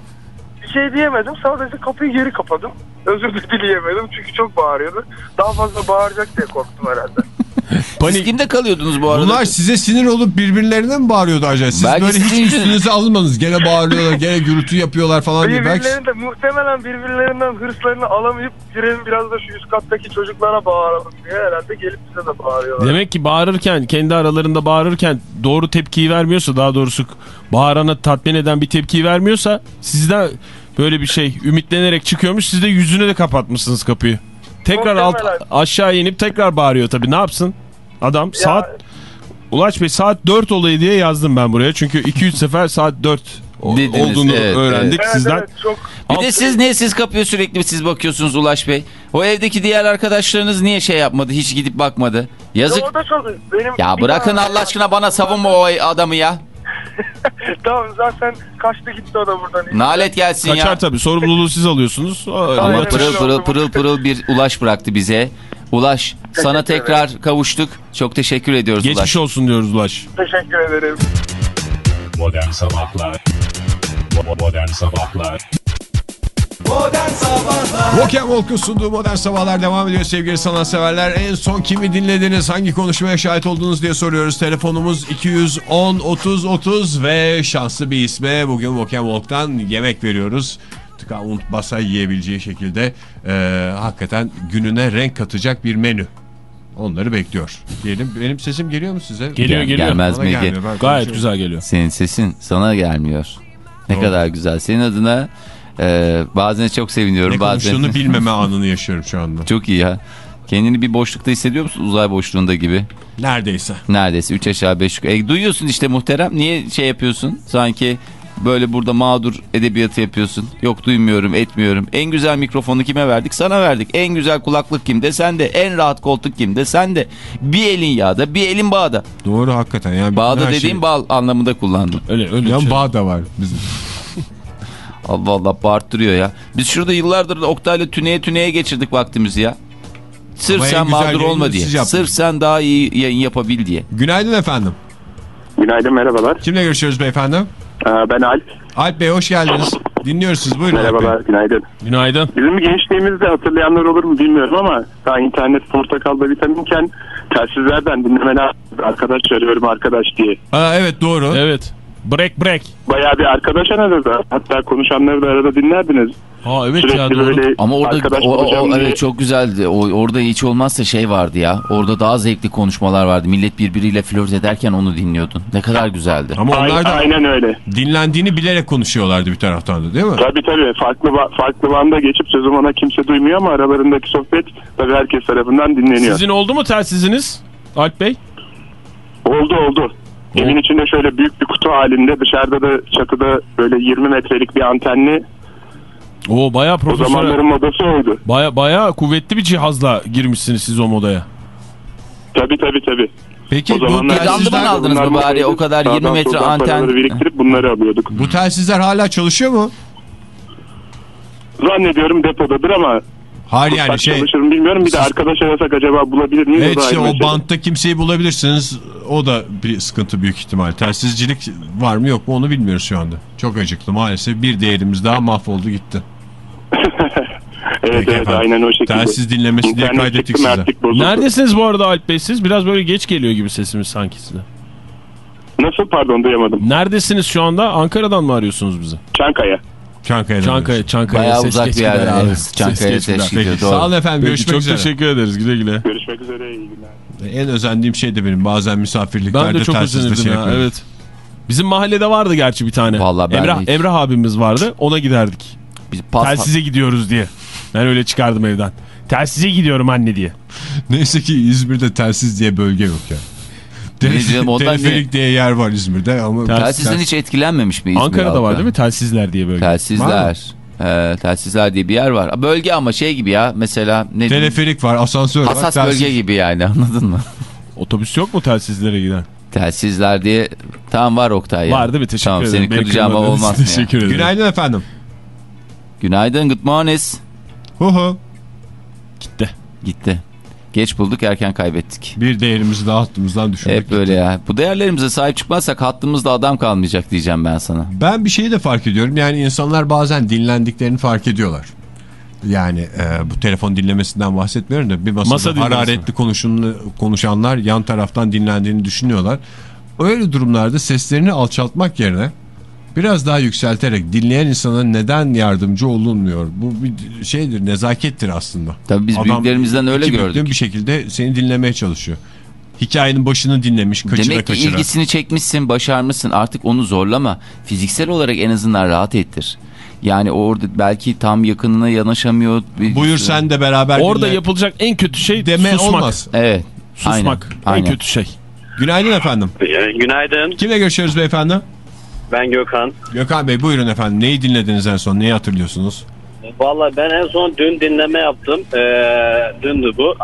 [SPEAKER 8] bir şey diyemedim. Sadece kapıyı geri kapadım. Özür de dileyemedim çünkü çok bağırıyordu. Daha fazla bağıracak diye korktum herhalde. *laughs*
[SPEAKER 4] Siz kimde kalıyordunuz bu arada?
[SPEAKER 3] Bunlar size sinir olup birbirlerine mi bağırıyordu acaba? Siz
[SPEAKER 4] Belki
[SPEAKER 3] böyle hiç üstünüze alınmadınız. Gene bağırıyorlar, gene gürültü yapıyorlar falan diye. Belki
[SPEAKER 8] Birbirlerinde muhtemelen birbirlerinden hırslarını alamayıp girelim biraz da şu üst kattaki çocuklara bağıralım diye herhalde gelip bize de bağırıyorlar.
[SPEAKER 5] Demek ki bağırırken kendi aralarında bağırırken doğru tepkiyi vermiyorsa daha doğrusu bağırana tatmin eden bir tepkiyi vermiyorsa sizden böyle bir şey ümitlenerek çıkıyormuş siz de yüzüne de kapatmışsınız kapıyı. Tekrar alt, aşağı inip tekrar bağırıyor tabii ne yapsın adam saat Ulaş Bey saat 4 olayı diye yazdım ben buraya çünkü 2-3 sefer saat 4 o-
[SPEAKER 4] Dediniz,
[SPEAKER 5] olduğunu
[SPEAKER 4] evet,
[SPEAKER 5] öğrendik
[SPEAKER 8] Evet,
[SPEAKER 5] sizden.
[SPEAKER 8] evet, çok
[SPEAKER 4] Bir
[SPEAKER 5] Alt-
[SPEAKER 4] de siz niye siz kapıyor sürekli siz bakıyorsunuz Ulaş Bey? O evdeki diğer arkadaşlarınız niye şey yapmadı hiç gidip bakmadı? Yazık.
[SPEAKER 8] Çok benim
[SPEAKER 4] Ya bırakın Allah aşkına bana savunma o adamı ya. *laughs*
[SPEAKER 8] tamam zaten kaçtı gitti o da buradan.
[SPEAKER 4] Nalet gelsin
[SPEAKER 5] Kaçar
[SPEAKER 4] ya.
[SPEAKER 5] tabii sorumluluğu siz alıyorsunuz.
[SPEAKER 4] Ama pırıl pırıl pırıl pırıl bir ulaş bıraktı bize. Ulaş sana tekrar kavuştuk. Çok teşekkür ediyoruz
[SPEAKER 5] Geçmiş
[SPEAKER 4] Ulaş.
[SPEAKER 5] olsun diyoruz Ulaş.
[SPEAKER 8] Teşekkür ederim.
[SPEAKER 2] Modern Sabahlar Bo- Modern Sabahlar
[SPEAKER 3] Rock and Walk'un sunduğu Modern Sabahlar devam ediyor sevgili sanatseverler. En son kimi dinlediniz, hangi konuşmaya şahit oldunuz diye soruyoruz. Telefonumuz 210 30 30 ve şanslı bir isme bugün Rock and Walk'tan yemek veriyoruz. Tıka unt basa yiyebileceği şekilde e, hakikaten gününe renk katacak bir menü. Onları bekliyor. Diyelim benim sesim geliyor mu size?
[SPEAKER 5] Geliyor
[SPEAKER 4] Gel-
[SPEAKER 5] geliyor.
[SPEAKER 4] gelmez
[SPEAKER 3] Bana
[SPEAKER 4] mi?
[SPEAKER 3] gelmiyor, ben
[SPEAKER 5] Gayet
[SPEAKER 3] konuşuyorum.
[SPEAKER 5] güzel geliyor.
[SPEAKER 4] Senin sesin sana gelmiyor. Ne
[SPEAKER 3] Doğru.
[SPEAKER 4] kadar güzel. Senin adına e, bazen çok seviniyorum.
[SPEAKER 3] Ne
[SPEAKER 4] bazen
[SPEAKER 3] konuştuğunu *laughs* bilmeme anını yaşıyorum şu anda.
[SPEAKER 4] Çok iyi ya. Kendini bir boşlukta hissediyor musun? Uzay boşluğunda gibi.
[SPEAKER 3] Neredeyse.
[SPEAKER 4] Neredeyse 3 aşağı 5 yukarı. E, duyuyorsun işte muhterem. Niye şey yapıyorsun? Sanki böyle burada mağdur edebiyatı yapıyorsun. Yok duymuyorum etmiyorum. En güzel mikrofonu kime verdik? Sana verdik. En güzel kulaklık kimde? Sende. En rahat koltuk kimde? Sende. Bir elin yağda bir elin bağda.
[SPEAKER 3] Doğru hakikaten. Yani
[SPEAKER 4] Bağda dediğim
[SPEAKER 3] şey-
[SPEAKER 4] bal anlamında kullandım.
[SPEAKER 5] Öyle öyle.
[SPEAKER 3] Yan
[SPEAKER 5] şey.
[SPEAKER 3] bağ da var bizim.
[SPEAKER 4] Allah Allah bağırttırıyor ya. Biz şurada yıllardır Oktay'la tüneye tüneye geçirdik vaktimizi ya. Sırf
[SPEAKER 3] Ama
[SPEAKER 4] sen mağdur olma diye. Sırf sen daha iyi yayın yapabil diye.
[SPEAKER 3] Günaydın efendim.
[SPEAKER 9] Günaydın merhabalar.
[SPEAKER 3] Kimle görüşüyoruz beyefendi?
[SPEAKER 9] Ee, ben Alp.
[SPEAKER 3] Alp Bey hoş geldiniz. Dinliyoruz siz. Buyurun.
[SPEAKER 9] Merhabalar, günaydın.
[SPEAKER 5] Günaydın.
[SPEAKER 9] Bizim gençliğimizde hatırlayanlar olur mu bilmiyorum ama daha internet portakalda vitaminken telsizlerden dinlemeler arkadaş arıyorum arkadaş diye.
[SPEAKER 3] Aa, evet doğru.
[SPEAKER 5] Evet. Break break.
[SPEAKER 9] Bayağı bir arkadaş aradı. Hatta konuşanları da arada dinlerdiniz.
[SPEAKER 5] Ha evet
[SPEAKER 9] Sürekli
[SPEAKER 5] ya doğru.
[SPEAKER 4] Ama orada o, o-
[SPEAKER 9] diye.
[SPEAKER 4] evet çok güzeldi. O, orada hiç olmazsa şey vardı ya. Orada daha zevkli konuşmalar vardı. Millet birbiriyle flört ederken onu dinliyordun. Ne kadar güzeldi.
[SPEAKER 3] Ama
[SPEAKER 9] Ay-
[SPEAKER 3] onlar da
[SPEAKER 9] Aynen öyle.
[SPEAKER 3] dinlendiğini bilerek konuşuyorlardı bir taraftan da değil mi?
[SPEAKER 9] Tabii tabii. Farklı farklı banda geçip sözüm ona kimse duymuyor ama aralarındaki sohbet tabii herkes tarafından dinleniyor.
[SPEAKER 5] Sizin oldu mu telsiziniz Alp Bey?
[SPEAKER 9] Oldu oldu. Evin içinde şöyle büyük bir kutu halinde dışarıda da çatıda böyle 20 metrelik bir antenli
[SPEAKER 5] Oo bayağı
[SPEAKER 9] o
[SPEAKER 5] profesyonel.
[SPEAKER 9] zamanların modası oydu.
[SPEAKER 5] Baya, bayağı kuvvetli bir cihazla girmişsiniz siz o modaya.
[SPEAKER 9] Tabii tabii tabii.
[SPEAKER 3] Peki
[SPEAKER 9] O
[SPEAKER 3] bu telsizler,
[SPEAKER 4] aldınız mı bari? O kadar 20
[SPEAKER 9] sağdan
[SPEAKER 4] metre anten.
[SPEAKER 9] biriktirip bunları alıyorduk.
[SPEAKER 3] bu telsizler hala çalışıyor mu?
[SPEAKER 9] Zannediyorum depodadır ama
[SPEAKER 3] Hayır yani şey
[SPEAKER 9] çalışır mı bilmiyorum. Bir de arkadaş arasak acaba bulabilir miyiz?
[SPEAKER 3] Evet işte o
[SPEAKER 9] mesele.
[SPEAKER 3] bantta kimseyi bulabilirsiniz. O da bir sıkıntı büyük ihtimal. Telsizcilik var mı yok mu onu bilmiyoruz şu anda. Çok acıklı maalesef. Bir değerimiz daha mahvoldu gitti. *laughs*
[SPEAKER 9] Evet
[SPEAKER 3] Peki
[SPEAKER 9] evet
[SPEAKER 3] efendim.
[SPEAKER 9] aynen o şekilde.
[SPEAKER 3] Telsiz dinlemesi diye
[SPEAKER 9] İnternet
[SPEAKER 3] kaydettik
[SPEAKER 9] çıktı,
[SPEAKER 3] size.
[SPEAKER 9] bozuldu.
[SPEAKER 5] Neredesiniz bu arada Alp Bey siz? Biraz böyle geç geliyor gibi sesimiz sanki size.
[SPEAKER 9] Nasıl pardon duyamadım.
[SPEAKER 5] Neredesiniz şu anda? Ankara'dan mı arıyorsunuz bizi?
[SPEAKER 9] Çankaya.
[SPEAKER 3] Çankaya'da.
[SPEAKER 5] Çankaya, Çankaya.
[SPEAKER 4] Bayağı uzak bir yer. Evet,
[SPEAKER 5] Ses
[SPEAKER 4] Çankaya
[SPEAKER 5] geç gider.
[SPEAKER 4] ses gidiyor.
[SPEAKER 3] Peki,
[SPEAKER 4] Doğru.
[SPEAKER 3] sağ olun efendim.
[SPEAKER 5] Peki,
[SPEAKER 3] Görüşmek
[SPEAKER 5] çok
[SPEAKER 3] üzere.
[SPEAKER 5] teşekkür ederiz. Güle güle.
[SPEAKER 9] Görüşmek üzere iyi günler.
[SPEAKER 3] En özendiğim şey de benim bazen misafirliklerde
[SPEAKER 5] Ben de çok özenirdim
[SPEAKER 3] şey
[SPEAKER 5] ya.
[SPEAKER 3] yapıyorum.
[SPEAKER 5] Evet. Bizim mahallede vardı gerçi bir tane.
[SPEAKER 4] Vallahi ben
[SPEAKER 5] Emrah,
[SPEAKER 4] hiç-
[SPEAKER 5] Emrah abimiz vardı. Ona giderdik.
[SPEAKER 4] Biz pas,
[SPEAKER 5] Telsize gidiyoruz diye. Ben öyle çıkardım evden. Telsize gidiyorum anne diye.
[SPEAKER 3] Neyse ki İzmir'de telsiz diye bölge yok ya.
[SPEAKER 4] diyeceğim, ondan
[SPEAKER 3] Teleferik
[SPEAKER 4] ne?
[SPEAKER 3] diye yer var İzmir'de ama
[SPEAKER 5] Tel-
[SPEAKER 4] Telsizden hiç etkilenmemiş mi İzmir
[SPEAKER 5] Ankara'da var
[SPEAKER 4] halkı?
[SPEAKER 5] değil mi? Telsizler diye böyle.
[SPEAKER 4] Telsizler. Ee, telsizler diye bir yer var. Bölge ama şey gibi ya mesela ne
[SPEAKER 3] teleferik var, asansör var.
[SPEAKER 4] hassas
[SPEAKER 3] telsiz-
[SPEAKER 4] bölge gibi yani *laughs* anladın mı?
[SPEAKER 5] Otobüs yok mu telsizlere giden?
[SPEAKER 4] Telsizler diye tamam var Oktay ya.
[SPEAKER 5] Var değil mi? Teşekkür
[SPEAKER 4] tamam,
[SPEAKER 5] ederim.
[SPEAKER 4] Seni kıracağım ama olmaz ya?
[SPEAKER 5] Teşekkür ederim.
[SPEAKER 3] Günaydın efendim.
[SPEAKER 4] Günaydın good morning.
[SPEAKER 3] Hu hu.
[SPEAKER 5] Gitti.
[SPEAKER 4] Gitti. Geç bulduk erken kaybettik.
[SPEAKER 3] Bir değerimizi daha hattımızdan düşürdük.
[SPEAKER 4] Hep böyle ya. Bu değerlerimize sahip çıkmazsak hattımızda adam kalmayacak diyeceğim ben sana.
[SPEAKER 3] Ben bir şeyi de fark ediyorum. Yani insanlar bazen dinlendiklerini fark ediyorlar. Yani e, bu telefon dinlemesinden bahsetmiyorum da bir masada
[SPEAKER 5] Masa
[SPEAKER 3] hararetli konuşanlar yan taraftan dinlendiğini düşünüyorlar. Öyle durumlarda seslerini alçaltmak yerine biraz daha yükselterek dinleyen insana neden yardımcı olunmuyor? Bu bir şeydir, nezakettir aslında.
[SPEAKER 4] Tabii biz büyüklerimizden öyle gördük.
[SPEAKER 3] bir şekilde seni dinlemeye çalışıyor. Hikayenin başını dinlemiş, kaçıra
[SPEAKER 4] Demek ki
[SPEAKER 3] kaçıra.
[SPEAKER 4] ilgisini çekmişsin, başarmışsın. Artık onu zorlama. Fiziksel olarak en azından rahat ettir. Yani orada belki tam yakınına yanaşamıyor. Bir-
[SPEAKER 3] Buyur sen de beraber
[SPEAKER 5] Orada
[SPEAKER 3] dinle.
[SPEAKER 5] yapılacak en kötü şey
[SPEAKER 3] deme
[SPEAKER 5] susmak.
[SPEAKER 3] olmaz.
[SPEAKER 4] Evet.
[SPEAKER 5] Susmak.
[SPEAKER 4] Aynen,
[SPEAKER 5] En
[SPEAKER 4] aynen.
[SPEAKER 5] kötü şey.
[SPEAKER 3] Günaydın efendim.
[SPEAKER 7] Günaydın.
[SPEAKER 3] Kimle görüşüyoruz beyefendi?
[SPEAKER 7] Ben Gökhan.
[SPEAKER 3] Gökhan Bey buyurun efendim. Neyi dinlediniz en son? Neyi hatırlıyorsunuz?
[SPEAKER 7] Valla ben en son dün dinleme yaptım. Ee, dündü bu.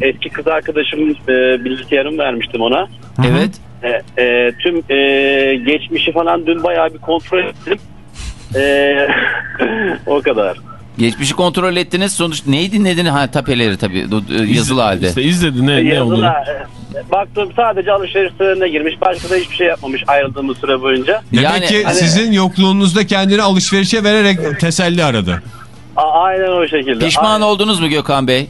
[SPEAKER 7] Eski kız arkadaşım e, bilgisayarımı vermiştim ona.
[SPEAKER 4] Evet.
[SPEAKER 7] E, e, tüm e, geçmişi falan dün bayağı bir kontrol ettim. E, *laughs* o kadar.
[SPEAKER 4] Geçmişi kontrol ettiniz. Sonuç neyi dinlediniz? Ha tapeleri tabii e, yazılı halde.
[SPEAKER 5] İşte izledi ne, ne olduğunu.
[SPEAKER 7] Yazılar, e, baktım sadece alışveriş sürelerine girmiş. Başka da hiçbir şey yapmamış ayrıldığımız süre boyunca.
[SPEAKER 3] Demek
[SPEAKER 4] Yani-
[SPEAKER 3] ki
[SPEAKER 7] Hani-
[SPEAKER 3] sizin yokluğunuzda kendini alışverişe vererek teselli aradı.
[SPEAKER 7] A- aynen o şekilde.
[SPEAKER 4] Pişman
[SPEAKER 7] Aynen.
[SPEAKER 4] oldunuz mu Gökhan Bey?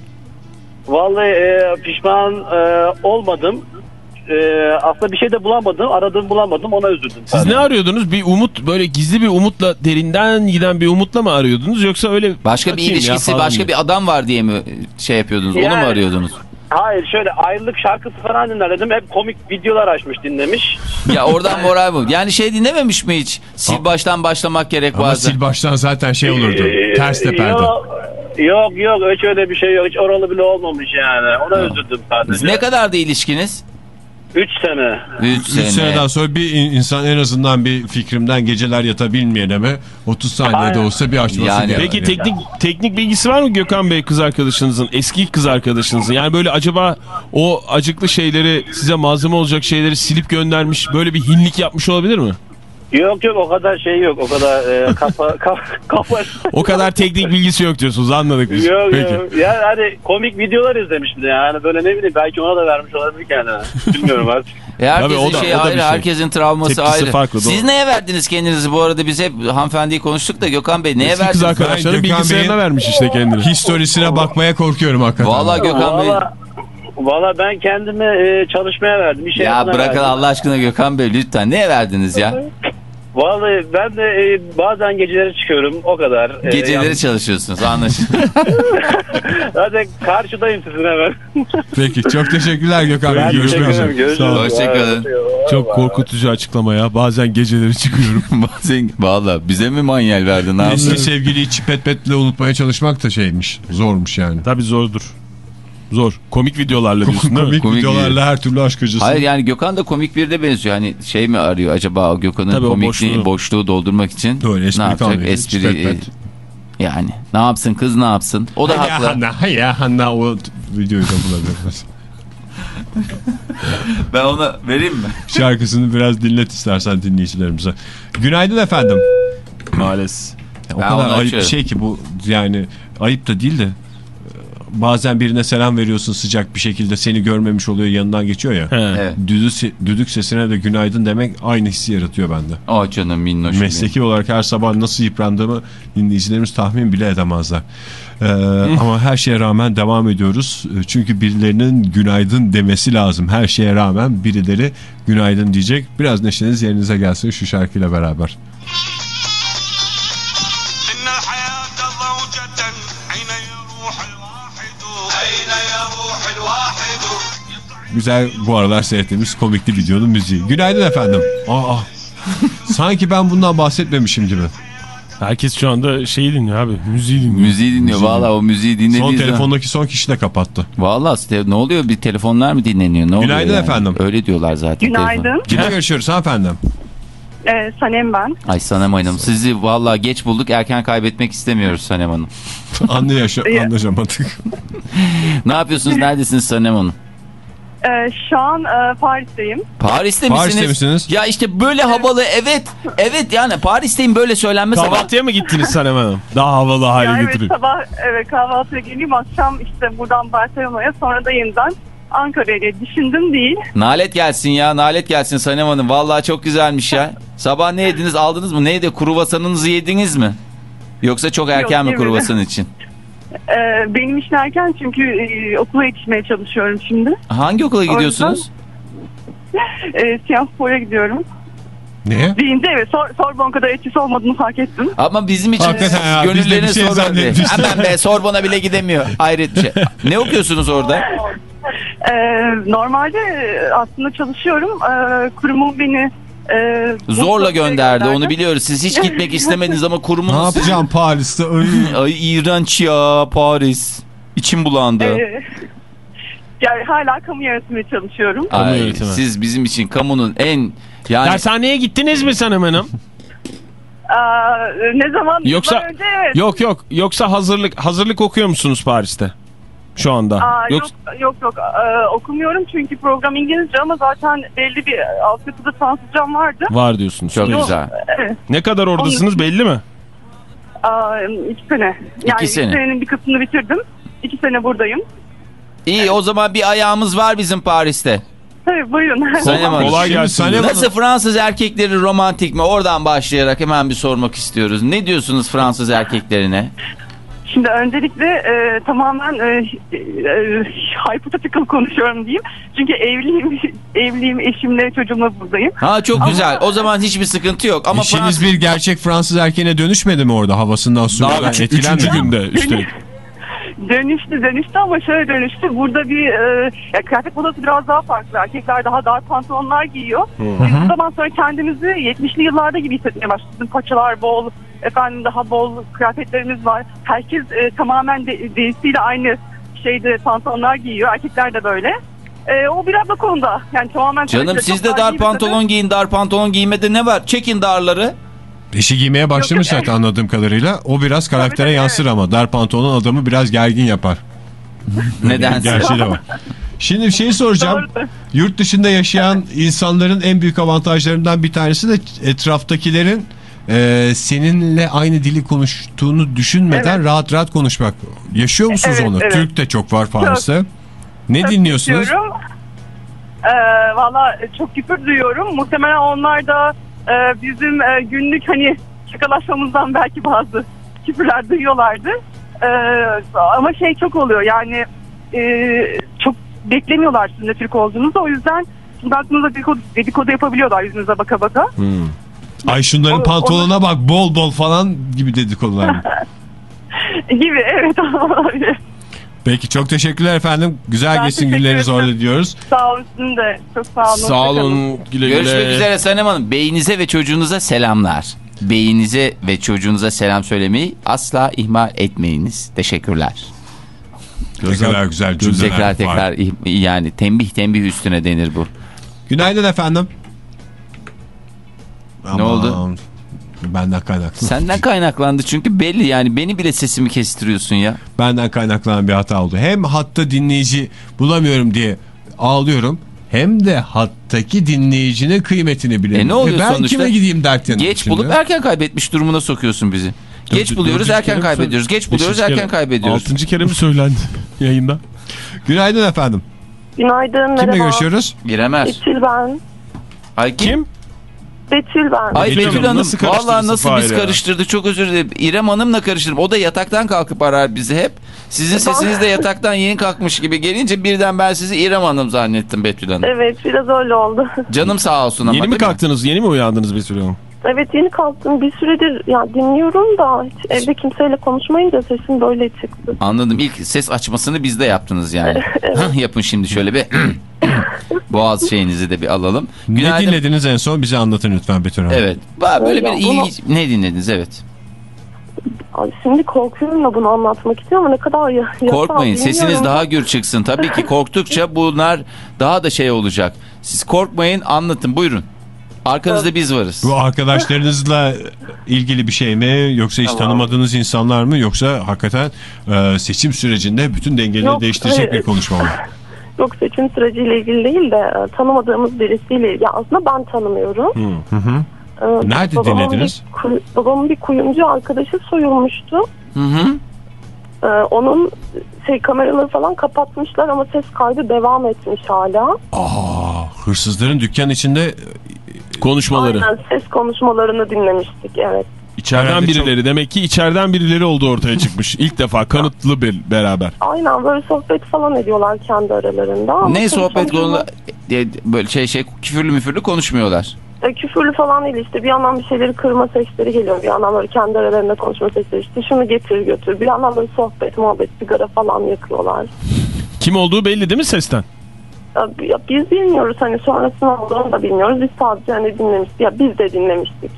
[SPEAKER 7] Vallahi e, pişman e, olmadım. E, aslında bir şey de bulamadım. Aradığımı bulamadım. Ona üzüldüm.
[SPEAKER 5] Siz
[SPEAKER 7] sadece.
[SPEAKER 5] ne arıyordunuz? Bir umut böyle gizli bir umutla derinden giden bir umutla mı arıyordunuz yoksa öyle
[SPEAKER 4] Başka bir ilişkisi, başka
[SPEAKER 5] diye.
[SPEAKER 4] bir adam var diye mi şey yapıyordunuz? Onu mu
[SPEAKER 7] Yani-
[SPEAKER 4] arıyordunuz?
[SPEAKER 7] Hayır şöyle ayrılık şarkısı falan dinledim. Hep komik videolar açmış dinlemiş.
[SPEAKER 4] Ya oradan moral bu. Yani şey dinlememiş mi hiç? Sil baştan başlamak gerek
[SPEAKER 3] Ama
[SPEAKER 4] vardı.
[SPEAKER 3] sil baştan zaten şey olurdu.
[SPEAKER 7] Ee,
[SPEAKER 3] Ters teperde.
[SPEAKER 7] Yok yok, yok hiç öyle bir şey yok. Hiç oralı bile olmamış yani. Ona üzüldüm sadece.
[SPEAKER 4] Ne kadardı ilişkiniz?
[SPEAKER 7] 3 sene.
[SPEAKER 4] 3
[SPEAKER 3] 3
[SPEAKER 4] sene.
[SPEAKER 3] seneden sonra bir in- insan en azından bir fikrimden geceler yatabilmeyene mi 30 saniyede olsa bir açması
[SPEAKER 4] Yani-
[SPEAKER 3] gerekiyor.
[SPEAKER 5] Peki teknik teknik bilgisi var mı Gökhan Bey kız arkadaşınızın? Eski kız arkadaşınızın. Yani böyle acaba o acıklı şeyleri size malzeme olacak şeyleri silip göndermiş böyle bir hinlik yapmış olabilir mi?
[SPEAKER 10] Yok yok o kadar şey yok. O kadar e, kafa *laughs* kafa, kafa
[SPEAKER 5] O kadar teknik bilgisi yok diyorsunuz anladık biz.
[SPEAKER 10] Yok
[SPEAKER 5] Peki.
[SPEAKER 10] yok. Ya hani komik videolar izlemiştim yani böyle ne bileyim belki ona da vermiş olabilir kendine. Bilmiyorum artık. *laughs*
[SPEAKER 4] E herkesin
[SPEAKER 5] Tabii o da-
[SPEAKER 4] şey
[SPEAKER 5] o da bir
[SPEAKER 4] ayrı,
[SPEAKER 5] şey.
[SPEAKER 4] herkesin travması
[SPEAKER 5] Tepkisi
[SPEAKER 4] ayrı.
[SPEAKER 5] farklı,
[SPEAKER 4] Siz
[SPEAKER 5] doğru.
[SPEAKER 4] neye verdiniz kendinizi bu arada biz hep hanımefendiyi konuştuk da Gökhan Bey neye
[SPEAKER 5] Eski kız
[SPEAKER 4] verdiniz?
[SPEAKER 5] arkadaşları
[SPEAKER 3] Gökhan
[SPEAKER 5] bilgisayarına vermiş işte kendini.
[SPEAKER 3] Historisine bakmaya korkuyorum hakikaten.
[SPEAKER 4] Valla Gökhan Bey.
[SPEAKER 10] Valla ben kendimi e, çalışmaya verdim. Bir şey
[SPEAKER 4] Ya bırakın
[SPEAKER 10] verdim.
[SPEAKER 4] Allah aşkına Gökhan Bey lütfen neye verdiniz ya? *laughs*
[SPEAKER 10] Vallahi ben de e, bazen geceleri çıkıyorum o kadar. E,
[SPEAKER 4] Geceleri
[SPEAKER 10] yani-
[SPEAKER 4] çalışıyorsunuz anlaşıldı. *laughs* *laughs*
[SPEAKER 10] Zaten karşıdayım sizin hemen.
[SPEAKER 3] Peki çok teşekkürler Gökhan Bey.
[SPEAKER 10] Ben
[SPEAKER 3] Görüşmek
[SPEAKER 10] teşekkür ederim.
[SPEAKER 3] üzere.
[SPEAKER 10] Görüşürüz.
[SPEAKER 3] Sağ olun.
[SPEAKER 4] Hoşçakalın.
[SPEAKER 5] Çok korkutucu açıklama ya. Bazen geceleri çıkıyorum. *laughs*
[SPEAKER 4] Bazen valla bize mi manyel verdin abi?
[SPEAKER 3] Eski sevgiliyi çipet petle unutmaya çalışmak da şeymiş. Zormuş yani.
[SPEAKER 5] Tabii zordur. Zor. Komik videolarla *laughs* diyorsun değil mi?
[SPEAKER 3] Komik,
[SPEAKER 4] Komik
[SPEAKER 3] videolarla her türlü aşk acısı.
[SPEAKER 4] Hayır yani Gökhan da komik bir de benziyor. Hani şey mi arıyor acaba Gökhan'ın komikliği
[SPEAKER 5] boşluğu.
[SPEAKER 4] boşluğu. doldurmak için
[SPEAKER 3] Doğru, espri
[SPEAKER 4] ne yapacak? Espri
[SPEAKER 3] pet.
[SPEAKER 4] yani ne yapsın kız ne yapsın? O da haklı.
[SPEAKER 3] Hanna, ya Hanna o videoyu da bulabilir. *laughs*
[SPEAKER 4] Ben ona vereyim mi? *laughs*
[SPEAKER 3] Şarkısını biraz dinlet istersen dinleyicilerimize. Günaydın efendim.
[SPEAKER 5] Maalesef.
[SPEAKER 3] Ya o
[SPEAKER 4] Ben
[SPEAKER 3] kadar ayıp bir şey ki bu yani ayıp da değil de e, bazen birine selam veriyorsun sıcak bir şekilde seni görmemiş oluyor yanından geçiyor ya.
[SPEAKER 5] He.
[SPEAKER 4] Evet.
[SPEAKER 3] Düdük, düdük sesine de günaydın demek aynı hissi yaratıyor bende.
[SPEAKER 4] O canım minnoş. benim.
[SPEAKER 3] Mesleki olarak her sabah nasıl yıprandığımı dinleyicilerimiz tahmin bile edemezler. Ee, ama her şeye rağmen devam ediyoruz. Ee, Çünkü birilerinin günaydın demesi lazım. Her şeye rağmen birileri günaydın diyecek. Biraz neşeniz yerinize gelsin şu şarkıyla beraber. Güzel bu aralar seyrettiğimiz komikli videonun müziği. Günaydın efendim. Aa, *laughs* sanki ben bundan bahsetmemişim gibi.
[SPEAKER 5] Herkes şu anda şeyi dinliyor abi. Müziği dinliyor.
[SPEAKER 4] Müziği dinliyor. Valla o müziği dinlediği
[SPEAKER 3] Son telefondaki son kişi de kapattı.
[SPEAKER 4] Valla ne oluyor? Bir telefonlar mı dinleniyor? Ne oluyor
[SPEAKER 3] Günaydın
[SPEAKER 4] yani?
[SPEAKER 3] efendim.
[SPEAKER 4] Öyle diyorlar zaten.
[SPEAKER 11] Günaydın.
[SPEAKER 4] telefon.
[SPEAKER 3] Kimle görüşüyoruz hanımefendi?
[SPEAKER 11] Ee, Sanem ben.
[SPEAKER 4] Ay Sanem Hanım sizi valla geç bulduk erken kaybetmek istemiyoruz Sanem Hanım.
[SPEAKER 3] Anlayış, *laughs* anlaşamadık.
[SPEAKER 4] ne yapıyorsunuz? Neredesiniz Sanem Hanım?
[SPEAKER 11] Ee, şu an e, Paris'teyim.
[SPEAKER 4] Paris'te,
[SPEAKER 3] Paris'te
[SPEAKER 4] misiniz?
[SPEAKER 3] misiniz?
[SPEAKER 4] Ya işte böyle havalı evet. Evet yani Paris'teyim böyle söylenmez ama.
[SPEAKER 5] Kahvaltıya mı gittiniz Sanem Hanım? Daha havalı hale
[SPEAKER 11] Ya evet
[SPEAKER 5] getirin.
[SPEAKER 11] sabah evet kahvaltıya geleyim akşam işte buradan Barcelona'ya sonra da yeniden Ankara'ya düşündüm değil.
[SPEAKER 4] Nalet gelsin ya nalet gelsin Sanem Hanım. Valla çok güzelmiş ya. *laughs* Sabah ne yediniz aldınız mı? Neydi kruvasanınızı yediniz mi? Yoksa çok erken mi
[SPEAKER 11] yemedim.
[SPEAKER 4] kruvasan için?
[SPEAKER 11] Ee, benim işim erken çünkü e, okula yetişmeye çalışıyorum şimdi.
[SPEAKER 4] Hangi okula gidiyorsunuz?
[SPEAKER 11] Ee, *laughs* Siyah Spor'a gidiyorum.
[SPEAKER 3] Ne?
[SPEAKER 11] Deyince evet Sor, Sorbon kadar etkisi olmadığını fark ettim.
[SPEAKER 4] Ama bizim için
[SPEAKER 3] Hakikaten ya, biz de bir şey zannetmiştik.
[SPEAKER 4] Hemen be Sorbon'a bile gidemiyor. Hayret bir şey. Ne okuyorsunuz orada?
[SPEAKER 11] Ee, *laughs* normalde e, aslında çalışıyorum. Ee, kurumum beni e,
[SPEAKER 4] Zorla gönderdi onu biliyoruz. Siz hiç gitmek *laughs* istemediniz ama kurumunuz...
[SPEAKER 3] Ne yapacağım Paris'te? Ay. *laughs*
[SPEAKER 4] Ay iğrenç ya Paris. İçim bulandı.
[SPEAKER 11] Ee, yani hala kamu yönetiminde çalışıyorum.
[SPEAKER 4] Ay,
[SPEAKER 5] yönetimi.
[SPEAKER 4] siz bizim için kamunun en yani
[SPEAKER 5] Dershaneye gittiniz mi Sanem Hanım?
[SPEAKER 11] Aa, ne zaman?
[SPEAKER 5] Yoksa
[SPEAKER 11] önce evet.
[SPEAKER 5] yok yok yoksa hazırlık hazırlık okuyor musunuz Paris'te? Şu anda.
[SPEAKER 11] Aa,
[SPEAKER 5] Yok
[SPEAKER 11] yok yok yok Ee, okumuyorum çünkü program İngilizce ama zaten belli bir altyapıda Fransızcam vardı.
[SPEAKER 5] var diyorsunuz.
[SPEAKER 4] çok güzel.
[SPEAKER 11] Evet.
[SPEAKER 5] Ne kadar oradasınız belli mi?
[SPEAKER 11] Aa, iki sene. Yani
[SPEAKER 4] İki sene.
[SPEAKER 11] senenin bir kısmını bitirdim. İki sene buradayım.
[SPEAKER 4] İyi o zaman bir ayağımız var bizim Paris'te.
[SPEAKER 11] Tabii buyurun.
[SPEAKER 4] Sanem.
[SPEAKER 5] Kolay gelsin.
[SPEAKER 3] Sanem
[SPEAKER 4] Nasıl Fransız erkekleri romantik mi? Oradan başlayarak hemen bir sormak istiyoruz. Ne diyorsunuz Fransız erkeklerine?
[SPEAKER 11] Şimdi öncelikle e, tamamen e, e, hypothetical konuşuyorum diyeyim. Çünkü evliyim, *laughs* evliyim, eşimle, çocuğumla buradayım.
[SPEAKER 4] Ha çok güzel. O zaman hiçbir sıkıntı yok. Ama
[SPEAKER 3] İşiniz
[SPEAKER 4] Fransız...
[SPEAKER 3] bir gerçek Fransız erkeğine dönüşmedi mi orada havasından suyundan
[SPEAKER 5] Üç-
[SPEAKER 3] etkilenmedi
[SPEAKER 5] Üçüncü günde üstelik. *laughs*
[SPEAKER 11] Dönüştü dönüştü ama şöyle dönüştü. Burada bir e, ya kıyafet modası biraz daha farklı. Erkekler daha dar pantolonlar giyiyor. Biz bu zaman sonra kendimizi 70'li yıllarda gibi hissetmeye başladık. Paçalar bol, efendim daha bol kıyafetlerimiz var. Herkes e, tamamen de, derisiyle aynı şeyde pantolonlar giyiyor. Erkekler de böyle. E, o biraz da konuda. Yani tamamen
[SPEAKER 4] Canım siz de dar pantolon giyin. Dar pantolon giymede ne var? Çekin darları.
[SPEAKER 3] Eşi giymeye başlamış zaten anladığım kadarıyla. O biraz karaktere
[SPEAKER 11] Tabii, tabii,
[SPEAKER 3] yansır ama dar pantolon adamı biraz gergin yapar. *laughs*
[SPEAKER 4] Nedense.
[SPEAKER 3] Gerçeği de var. Şimdi bir şey soracağım. Yurt dışında yaşayan insanların en büyük avantajlarından bir tanesi de etraftakilerin e, seninle aynı dili konuştuğunu düşünmeden rahat rahat konuşmak. Yaşıyor musunuz
[SPEAKER 11] Evet,
[SPEAKER 3] onu?
[SPEAKER 11] evet.
[SPEAKER 3] Türk de çok var Paris'te. Ne
[SPEAKER 11] Çok
[SPEAKER 3] dinliyorsunuz?
[SPEAKER 11] istiyorum. Ee, Valla çok küfür duyuyorum. Muhtemelen onlar da e, bizim e, günlük hani şakalaşmamızdan belki bazı küfürler duyuyorlardı. Ee, ama şey çok oluyor yani e, çok beklemiyorlar sizin de Türk olduğunuzu. O yüzden şimdi aklınıza dedikodu, dedikodu yapabiliyorlar yüzünüze baka baka.
[SPEAKER 3] Ay şunların pantolonuna bak bol bol falan gibi dedikodular *laughs*
[SPEAKER 11] gibi evet *laughs* olabilir.
[SPEAKER 3] Peki çok teşekkürler efendim. Güzel
[SPEAKER 11] Ben
[SPEAKER 3] geçsin günleriniz orada diyoruz.
[SPEAKER 11] Sağ olun sizin de. Çok sağ olun.
[SPEAKER 5] Sağ olun. Güle güle.
[SPEAKER 4] Görüşmek üzere Sanem Hanım. Beyinize ve çocuğunuza selamlar. Beyinize ve çocuğunuza selam söylemeyi asla ihmal etmeyiniz. Teşekkürler.
[SPEAKER 3] Ne kadar güzel cümleler
[SPEAKER 4] Tekrar
[SPEAKER 3] var.
[SPEAKER 4] tekrar ih- yani tembih tembih üstüne denir bu.
[SPEAKER 3] Günaydın efendim.
[SPEAKER 4] Ne oldu?
[SPEAKER 3] Benden kaynaklı.
[SPEAKER 4] Senden kaynaklandı çünkü belli yani beni bile sesimi kestiriyorsun ya.
[SPEAKER 3] Benden kaynaklanan bir hata oldu. Hem hatta dinleyici bulamıyorum diye ağlıyorum. Hem de hattaki dinleyicinin kıymetini bilemiyorum.
[SPEAKER 4] E ne oluyor
[SPEAKER 3] ben
[SPEAKER 4] sonuçta?
[SPEAKER 3] kime gideyim derken.
[SPEAKER 4] Geç
[SPEAKER 3] şimdi?
[SPEAKER 4] bulup erken kaybetmiş durumuna sokuyorsun bizi. Geç buluyoruz erken kaybediyoruz. Geç buluyoruz erken kaybediyoruz.
[SPEAKER 5] Altıncı kere mi söylendi *laughs* yayında?
[SPEAKER 3] Günaydın efendim.
[SPEAKER 12] Günaydın, merhaba.
[SPEAKER 3] Kimle görüşüyoruz?
[SPEAKER 4] Giremez.
[SPEAKER 12] Betül ben.
[SPEAKER 4] Ay kim?
[SPEAKER 12] Betül ben.
[SPEAKER 4] Ay
[SPEAKER 5] Betül
[SPEAKER 4] Betül
[SPEAKER 5] Hanım,
[SPEAKER 4] Hanım
[SPEAKER 5] nasıl
[SPEAKER 4] vallahi nasıl biz
[SPEAKER 5] ya?
[SPEAKER 4] karıştırdık çok özür dilerim. İrem Hanım'la karıştırdım. O da yataktan kalkıp arar bizi hep. Sizin sesiniz de yataktan yeni kalkmış gibi gelince birden ben sizi İrem Hanım zannettim Betül Hanım.
[SPEAKER 12] Evet biraz öyle oldu.
[SPEAKER 4] Canım sağ olsun ama
[SPEAKER 5] Yeni mi
[SPEAKER 4] değil mi?
[SPEAKER 5] kalktınız? Yeni mi uyandınız Betül Hanım?
[SPEAKER 12] Evet yeni kalktım. Bir süredir ya dinliyorum da hiç evde kimseyle konuşmayınca sesim böyle çıktı.
[SPEAKER 4] Anladım. İlk ses açmasını bizde yaptınız yani. *laughs* Hah, Yapın şimdi şöyle bir *clears throat* boğaz şeyinizi de bir alalım.
[SPEAKER 3] Ne
[SPEAKER 4] Günaydın.
[SPEAKER 3] dinlediniz en son bize anlatın lütfen Betül Hanım.
[SPEAKER 4] Evet. Ba- Böyle bir iyi
[SPEAKER 12] bunu-
[SPEAKER 4] ne dinlediniz evet.
[SPEAKER 12] Şimdi korkuyorum da bunu anlatmak istiyorum ama ne kadar ya, yasal
[SPEAKER 4] Korkmayın sesiniz daha gür çıksın. Tabii ki korktukça bunlar daha da şey olacak. Siz korkmayın anlatın buyurun. Arkanızda biz varız.
[SPEAKER 3] Bu arkadaşlarınızla ilgili bir şey mi yoksa hiç
[SPEAKER 12] Tamam.
[SPEAKER 3] tanımadığınız insanlar mı yoksa hakikaten e, seçim sürecinde bütün dengeleri
[SPEAKER 12] Yok,
[SPEAKER 3] değiştirecek
[SPEAKER 12] hayır.
[SPEAKER 3] bir konuşma mı? *laughs*
[SPEAKER 12] Yok seçim süreciyle ilgili değil de e, tanımadığımız birisiyle. Ya aslında ben tanımıyorum.
[SPEAKER 3] Hı hı.
[SPEAKER 12] E,
[SPEAKER 3] Nerede
[SPEAKER 12] babamın
[SPEAKER 3] dinlediniz?
[SPEAKER 12] Bir, kuy- babamın bir kuyumcu arkadaşı soyulmuştu.
[SPEAKER 4] Hı hı.
[SPEAKER 12] Ee, onun şey kameraları falan kapatmışlar ama ses kaydı devam etmiş hala.
[SPEAKER 3] Aa, hırsızların dükkan içinde
[SPEAKER 5] Konuşmaları.
[SPEAKER 12] Aynen ses konuşmalarını dinlemiştik evet.
[SPEAKER 5] İçeriden
[SPEAKER 3] Herhalde
[SPEAKER 5] birileri. Demek ki içeriden birileri oldu ortaya çıkmış. İlk defa kanıtlı bir beraber.
[SPEAKER 12] Aynen böyle sohbet falan ediyorlar kendi aralarında. Ama
[SPEAKER 4] Ne sohbet konuda böyle şey şey küfürlü müfürlü konuşmuyorlar.
[SPEAKER 12] E, küfürlü falan değil işte bir yandan bir şeyleri kırma sesleri geliyor. Bir yandan böyle kendi aralarında konuşma sesleri işte şunu getir götür. Bir yandan böyle sohbet muhabbet sigara falan yakıyorlar.
[SPEAKER 5] Kim olduğu belli değil mi sesten?
[SPEAKER 12] Ya, biz bilmiyoruz hani sonrasında olduğunu da bilmiyoruz. Biz sadece hani dinlemiştik. Ya biz de dinlemiştik.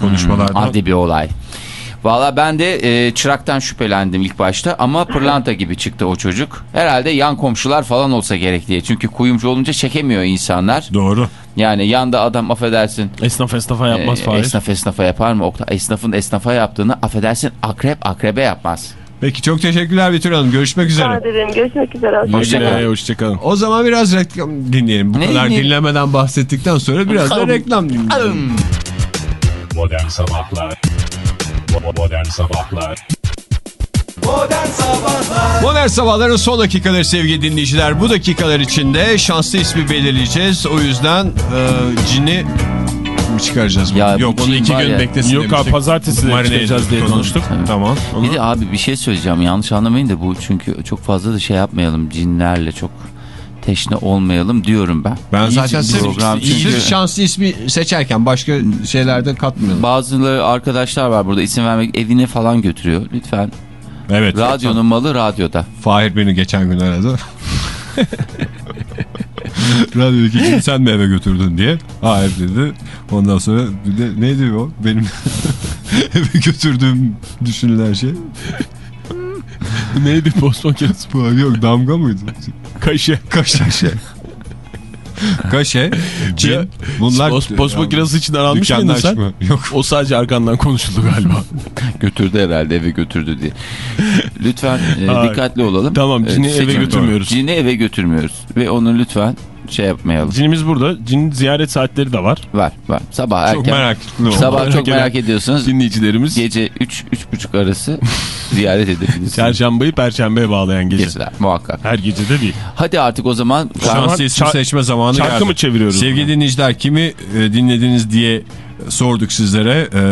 [SPEAKER 3] konuşmalarda.
[SPEAKER 4] Hadi bir olay. Valla ben de e, çıraktan şüphelendim ilk başta ama pırlanta gibi çıktı o çocuk. Herhalde yan komşular falan olsa gerek diye. Çünkü kuyumcu olunca çekemiyor insanlar.
[SPEAKER 3] Doğru.
[SPEAKER 4] Yani yanda adam affedersin.
[SPEAKER 5] Esnaf esnafa yapmaz
[SPEAKER 4] e, esnaf esnafa yapar mı? Esnafın esnafa yaptığını affedersin akrep akrebe yapmaz.
[SPEAKER 3] Peki çok teşekkürler Betül Hanım. Görüşmek
[SPEAKER 12] Rica
[SPEAKER 3] üzere.
[SPEAKER 12] ederim. Görüşmek üzere.
[SPEAKER 4] Hoşçakalın.
[SPEAKER 5] Hoşçakalın.
[SPEAKER 3] O zaman biraz reklam dinleyelim. Bu
[SPEAKER 4] Ne
[SPEAKER 3] kadar
[SPEAKER 4] dinleyelim?
[SPEAKER 3] dinlemeden bahsettikten sonra biraz da reklam dinleyelim.
[SPEAKER 2] Modern Sabahlar Bo- Modern Sabahlar
[SPEAKER 3] Modern Sabahların son dakikaları sevgili dinleyiciler. Bu dakikalar içinde şanslı ismi belirleyeceğiz. O yüzden e, cini mi çıkaracağız?
[SPEAKER 4] Ya
[SPEAKER 3] Yok onu iki gün
[SPEAKER 4] ya.
[SPEAKER 3] beklesin
[SPEAKER 5] Yok abi pazartesi de çıkaracağız diye konuştuk.
[SPEAKER 3] Tamam. Onu...
[SPEAKER 4] Bir de abi bir şey söyleyeceğim yanlış anlamayın da bu çünkü çok fazla da şey yapmayalım cinlerle çok teşne olmayalım diyorum ben.
[SPEAKER 3] Ben
[SPEAKER 4] İyi
[SPEAKER 3] zaten sırf,
[SPEAKER 4] program çünkü
[SPEAKER 3] sırf şanslı ismi seçerken başka şeylerde katmıyorum.
[SPEAKER 4] bazıları arkadaşlar var burada isim vermek evine falan götürüyor lütfen.
[SPEAKER 3] Evet.
[SPEAKER 4] Radyonun malı radyoda.
[SPEAKER 3] Fahir beni geçen gün aradı. *laughs* *laughs* Radyodaki kimi sen mi eve götürdün diye. Hayır dedi. Ondan sonra bir de ne diyor o? Benim *laughs* eve götürdüğüm düşünülen şey.
[SPEAKER 5] Neydi post makinesi?
[SPEAKER 3] Bu Yok damga mıydı?
[SPEAKER 5] Kaşı.
[SPEAKER 3] Kaşak şey. Kaşe, cin. Bunlar
[SPEAKER 5] Post, post makinesi için aranmış mıydın sen?
[SPEAKER 3] Yok.
[SPEAKER 5] O sadece arkandan konuşuldu galiba. *laughs*
[SPEAKER 4] Götürdü herhalde eve götürdü diye. Lütfen e, dikkatli olalım.
[SPEAKER 5] Tamam, cini eve
[SPEAKER 4] seçim-
[SPEAKER 5] götürmüyoruz.
[SPEAKER 4] Cini eve götürmüyoruz. Ve onu lütfen şey yapmayalım.
[SPEAKER 5] Cinimiz burada. Cinin ziyaret saatleri de var.
[SPEAKER 4] Var var. Sabah
[SPEAKER 3] Çok
[SPEAKER 4] erken.
[SPEAKER 3] meraklı
[SPEAKER 4] Sabah
[SPEAKER 5] Merak
[SPEAKER 4] çok merak ediyorsunuz.
[SPEAKER 5] Dinleyicilerimiz
[SPEAKER 4] Gece 3-3.30 arası *laughs* ziyaret edebilirsiniz.
[SPEAKER 5] çarşambayı perşembeye bağlayan gece.
[SPEAKER 4] Geceler muhakkak.
[SPEAKER 5] Her gece de değil.
[SPEAKER 4] Hadi artık o zaman
[SPEAKER 3] ismi
[SPEAKER 5] çar-
[SPEAKER 3] seçme zamanı geldi.
[SPEAKER 5] mı çeviriyoruz
[SPEAKER 3] Sevgili
[SPEAKER 5] bunu?
[SPEAKER 3] dinleyiciler kimi e, dinlediniz diye sorduk sizlere. E,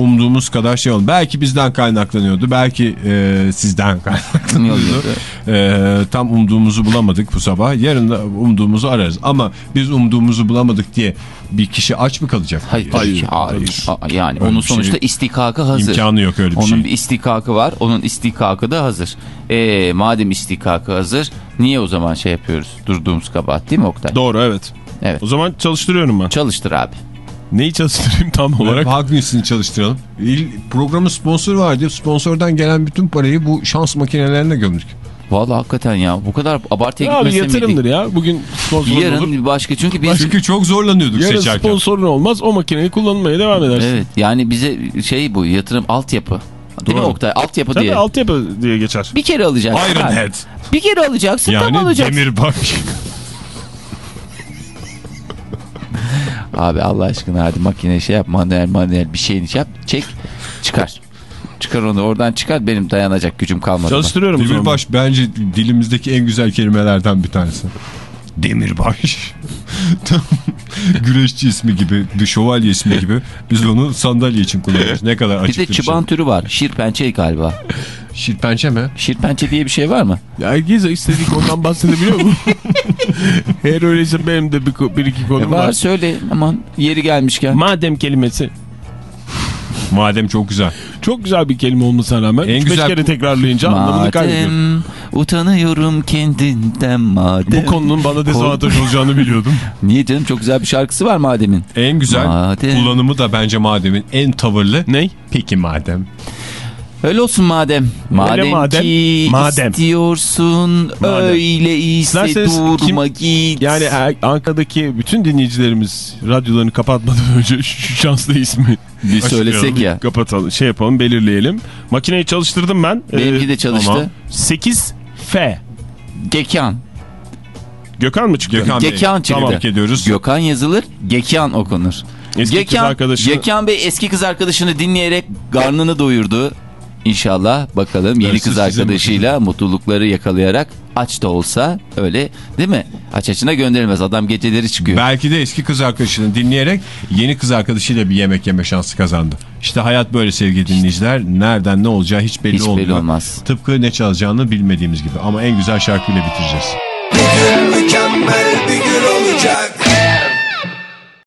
[SPEAKER 3] umduğumuz kadar şey oldu. Belki bizden kaynaklanıyordu. Belki e, sizden *laughs* kaynaklanıyordu. E, tam umduğumuzu bulamadık bu sabah. Yarın da umduğumuzu ararız. Ama biz umduğumuzu bulamadık diye bir kişi aç mı kalacak?
[SPEAKER 4] Hayır, hayır, hayır. Aa, Yani
[SPEAKER 3] Öyle
[SPEAKER 4] onun
[SPEAKER 3] şey
[SPEAKER 4] sonuçta
[SPEAKER 3] yok.
[SPEAKER 4] istikakı hazır.
[SPEAKER 3] İmkanı yok öyle bir
[SPEAKER 4] onun
[SPEAKER 3] şey.
[SPEAKER 4] bir istikakı var. Onun istikakı da hazır. E, madem istikakı hazır niye o zaman şey yapıyoruz? Durduğumuz kabahat değil mi Oktay?
[SPEAKER 5] Doğru evet.
[SPEAKER 4] Evet.
[SPEAKER 5] O zaman çalıştırıyorum ben.
[SPEAKER 4] Çalıştır abi.
[SPEAKER 5] Neyi çalıştırayım tam olarak?
[SPEAKER 3] Hangisini çalıştıralım? İl, programın sponsoru vardı. Sponsordan gelen bütün parayı bu şans makinelerine gömdük.
[SPEAKER 4] Vallahi hakikaten ya bu kadar abartıya
[SPEAKER 5] Ya
[SPEAKER 4] gitmese
[SPEAKER 5] yatırımdır
[SPEAKER 4] miydik?
[SPEAKER 5] ya. Bugün sponsor olur.
[SPEAKER 4] Yarın başka çünkü biz
[SPEAKER 3] Çünkü çok zorlanıyorduk
[SPEAKER 5] Yarın
[SPEAKER 3] seçerken.
[SPEAKER 5] sponsorun olmaz o makineyi kullanmaya devam edersin.
[SPEAKER 4] Evet yani bize şey bu yatırım altyapı. Değil mi
[SPEAKER 5] Doğru.
[SPEAKER 4] Oktay? Altyapı
[SPEAKER 5] Tabii
[SPEAKER 4] diye.
[SPEAKER 5] altyapı diye geçer.
[SPEAKER 4] Bir kere alacaksın.
[SPEAKER 3] Iron
[SPEAKER 4] abi.
[SPEAKER 3] Head.
[SPEAKER 4] Bir kere alacaksın tam
[SPEAKER 3] Yani
[SPEAKER 4] alacaksın.
[SPEAKER 3] demir bak.
[SPEAKER 4] Abi Allah aşkına hadi makine şey yap manuel manuel bir şeyini şey yap çek çıkar. Çıkar onu oradan çıkar benim dayanacak gücüm kalmadı.
[SPEAKER 5] Çalıştırıyorum zaman.
[SPEAKER 3] Demirbaş bence dilimizdeki en güzel kelimelerden bir tanesi. Demirbaş. *laughs* Tam Güreşçi ismi gibi, bir şövalye ismi gibi. Biz onu sandalye için kullanıyoruz. Ne kadar
[SPEAKER 4] Bir
[SPEAKER 3] açık
[SPEAKER 4] de
[SPEAKER 3] bir
[SPEAKER 4] çıban türü var. Şirpençe galiba.
[SPEAKER 3] Şirpençe mi?
[SPEAKER 4] Şirpençe diye bir şey var mı?
[SPEAKER 5] Ya herkes istediği konudan bahsedebiliyor mu? *laughs* Eğer öyleyse benim de bir, bir iki konum
[SPEAKER 4] var
[SPEAKER 5] var.
[SPEAKER 4] söyle aman yeri gelmişken.
[SPEAKER 5] Madem kelimesi.
[SPEAKER 3] Madem çok güzel.
[SPEAKER 5] Çok güzel bir kelime olmasına rağmen
[SPEAKER 3] En
[SPEAKER 5] 3-5
[SPEAKER 3] güzel-
[SPEAKER 5] kere tekrarlayınca anlamını kaybediyor.
[SPEAKER 4] Madem utanıyorum kendinden madem.
[SPEAKER 5] Bu konunun bana dezavantaj olacağını biliyordum. *laughs*
[SPEAKER 4] Niye canım çok güzel bir şarkısı var mademin.
[SPEAKER 3] En güzel
[SPEAKER 4] Madem.
[SPEAKER 3] kullanımı da bence mademin en tavırlı.
[SPEAKER 5] Ney?
[SPEAKER 3] Peki madem.
[SPEAKER 4] Öyle olsun madem. Madem,
[SPEAKER 5] madem.
[SPEAKER 4] ki
[SPEAKER 5] Madem.
[SPEAKER 4] istiyorsun
[SPEAKER 5] Madem.
[SPEAKER 4] öyleyse
[SPEAKER 5] İsterseniz
[SPEAKER 4] durma
[SPEAKER 5] kim-
[SPEAKER 4] git.
[SPEAKER 5] Yani er- Ankara'daki bütün dinleyicilerimiz radyolarını kapatmadan *laughs* önce şu şanslı ismi
[SPEAKER 4] bir söylesek ya.
[SPEAKER 5] Kapatalım, şey yapalım, belirleyelim. Makineyi çalıştırdım ben.
[SPEAKER 4] Benimki de çalıştı.
[SPEAKER 5] tamam. 8 F.
[SPEAKER 4] Gökhan.
[SPEAKER 5] Gökhan mı çıktı?
[SPEAKER 3] Gökhan.
[SPEAKER 4] Gökhan çıktı.
[SPEAKER 3] Tebrik ediyoruz.
[SPEAKER 4] Gökhan yazılır, Gökhan okunur.
[SPEAKER 5] Eski kız
[SPEAKER 4] Gökhan,
[SPEAKER 5] arkadaşını-
[SPEAKER 4] Gökhan Bey eski kız arkadaşını dinleyerek karnını doyurdu. İnşallah bakalım yeni kız arkadaşıyla mutlulukları yakalayarak aç da olsa öyle değil mi? Aç açına gönderilmez. Adam geceleri çıkıyor.
[SPEAKER 3] Belki de eski kız arkadaşını dinleyerek yeni kız arkadaşıyla bir yemek yeme şansı kazandı. İşte hayat böyle sevgili dinleyiciler. Nereden ne olacağı hiç belli
[SPEAKER 4] Hiç belli
[SPEAKER 3] olmuyor.
[SPEAKER 4] olmaz.
[SPEAKER 3] Tıpkı ne çalacağını bilmediğimiz gibi. Ama en güzel şarkıyla bitireceğiz.
[SPEAKER 13] Mükemmel bir gün olacak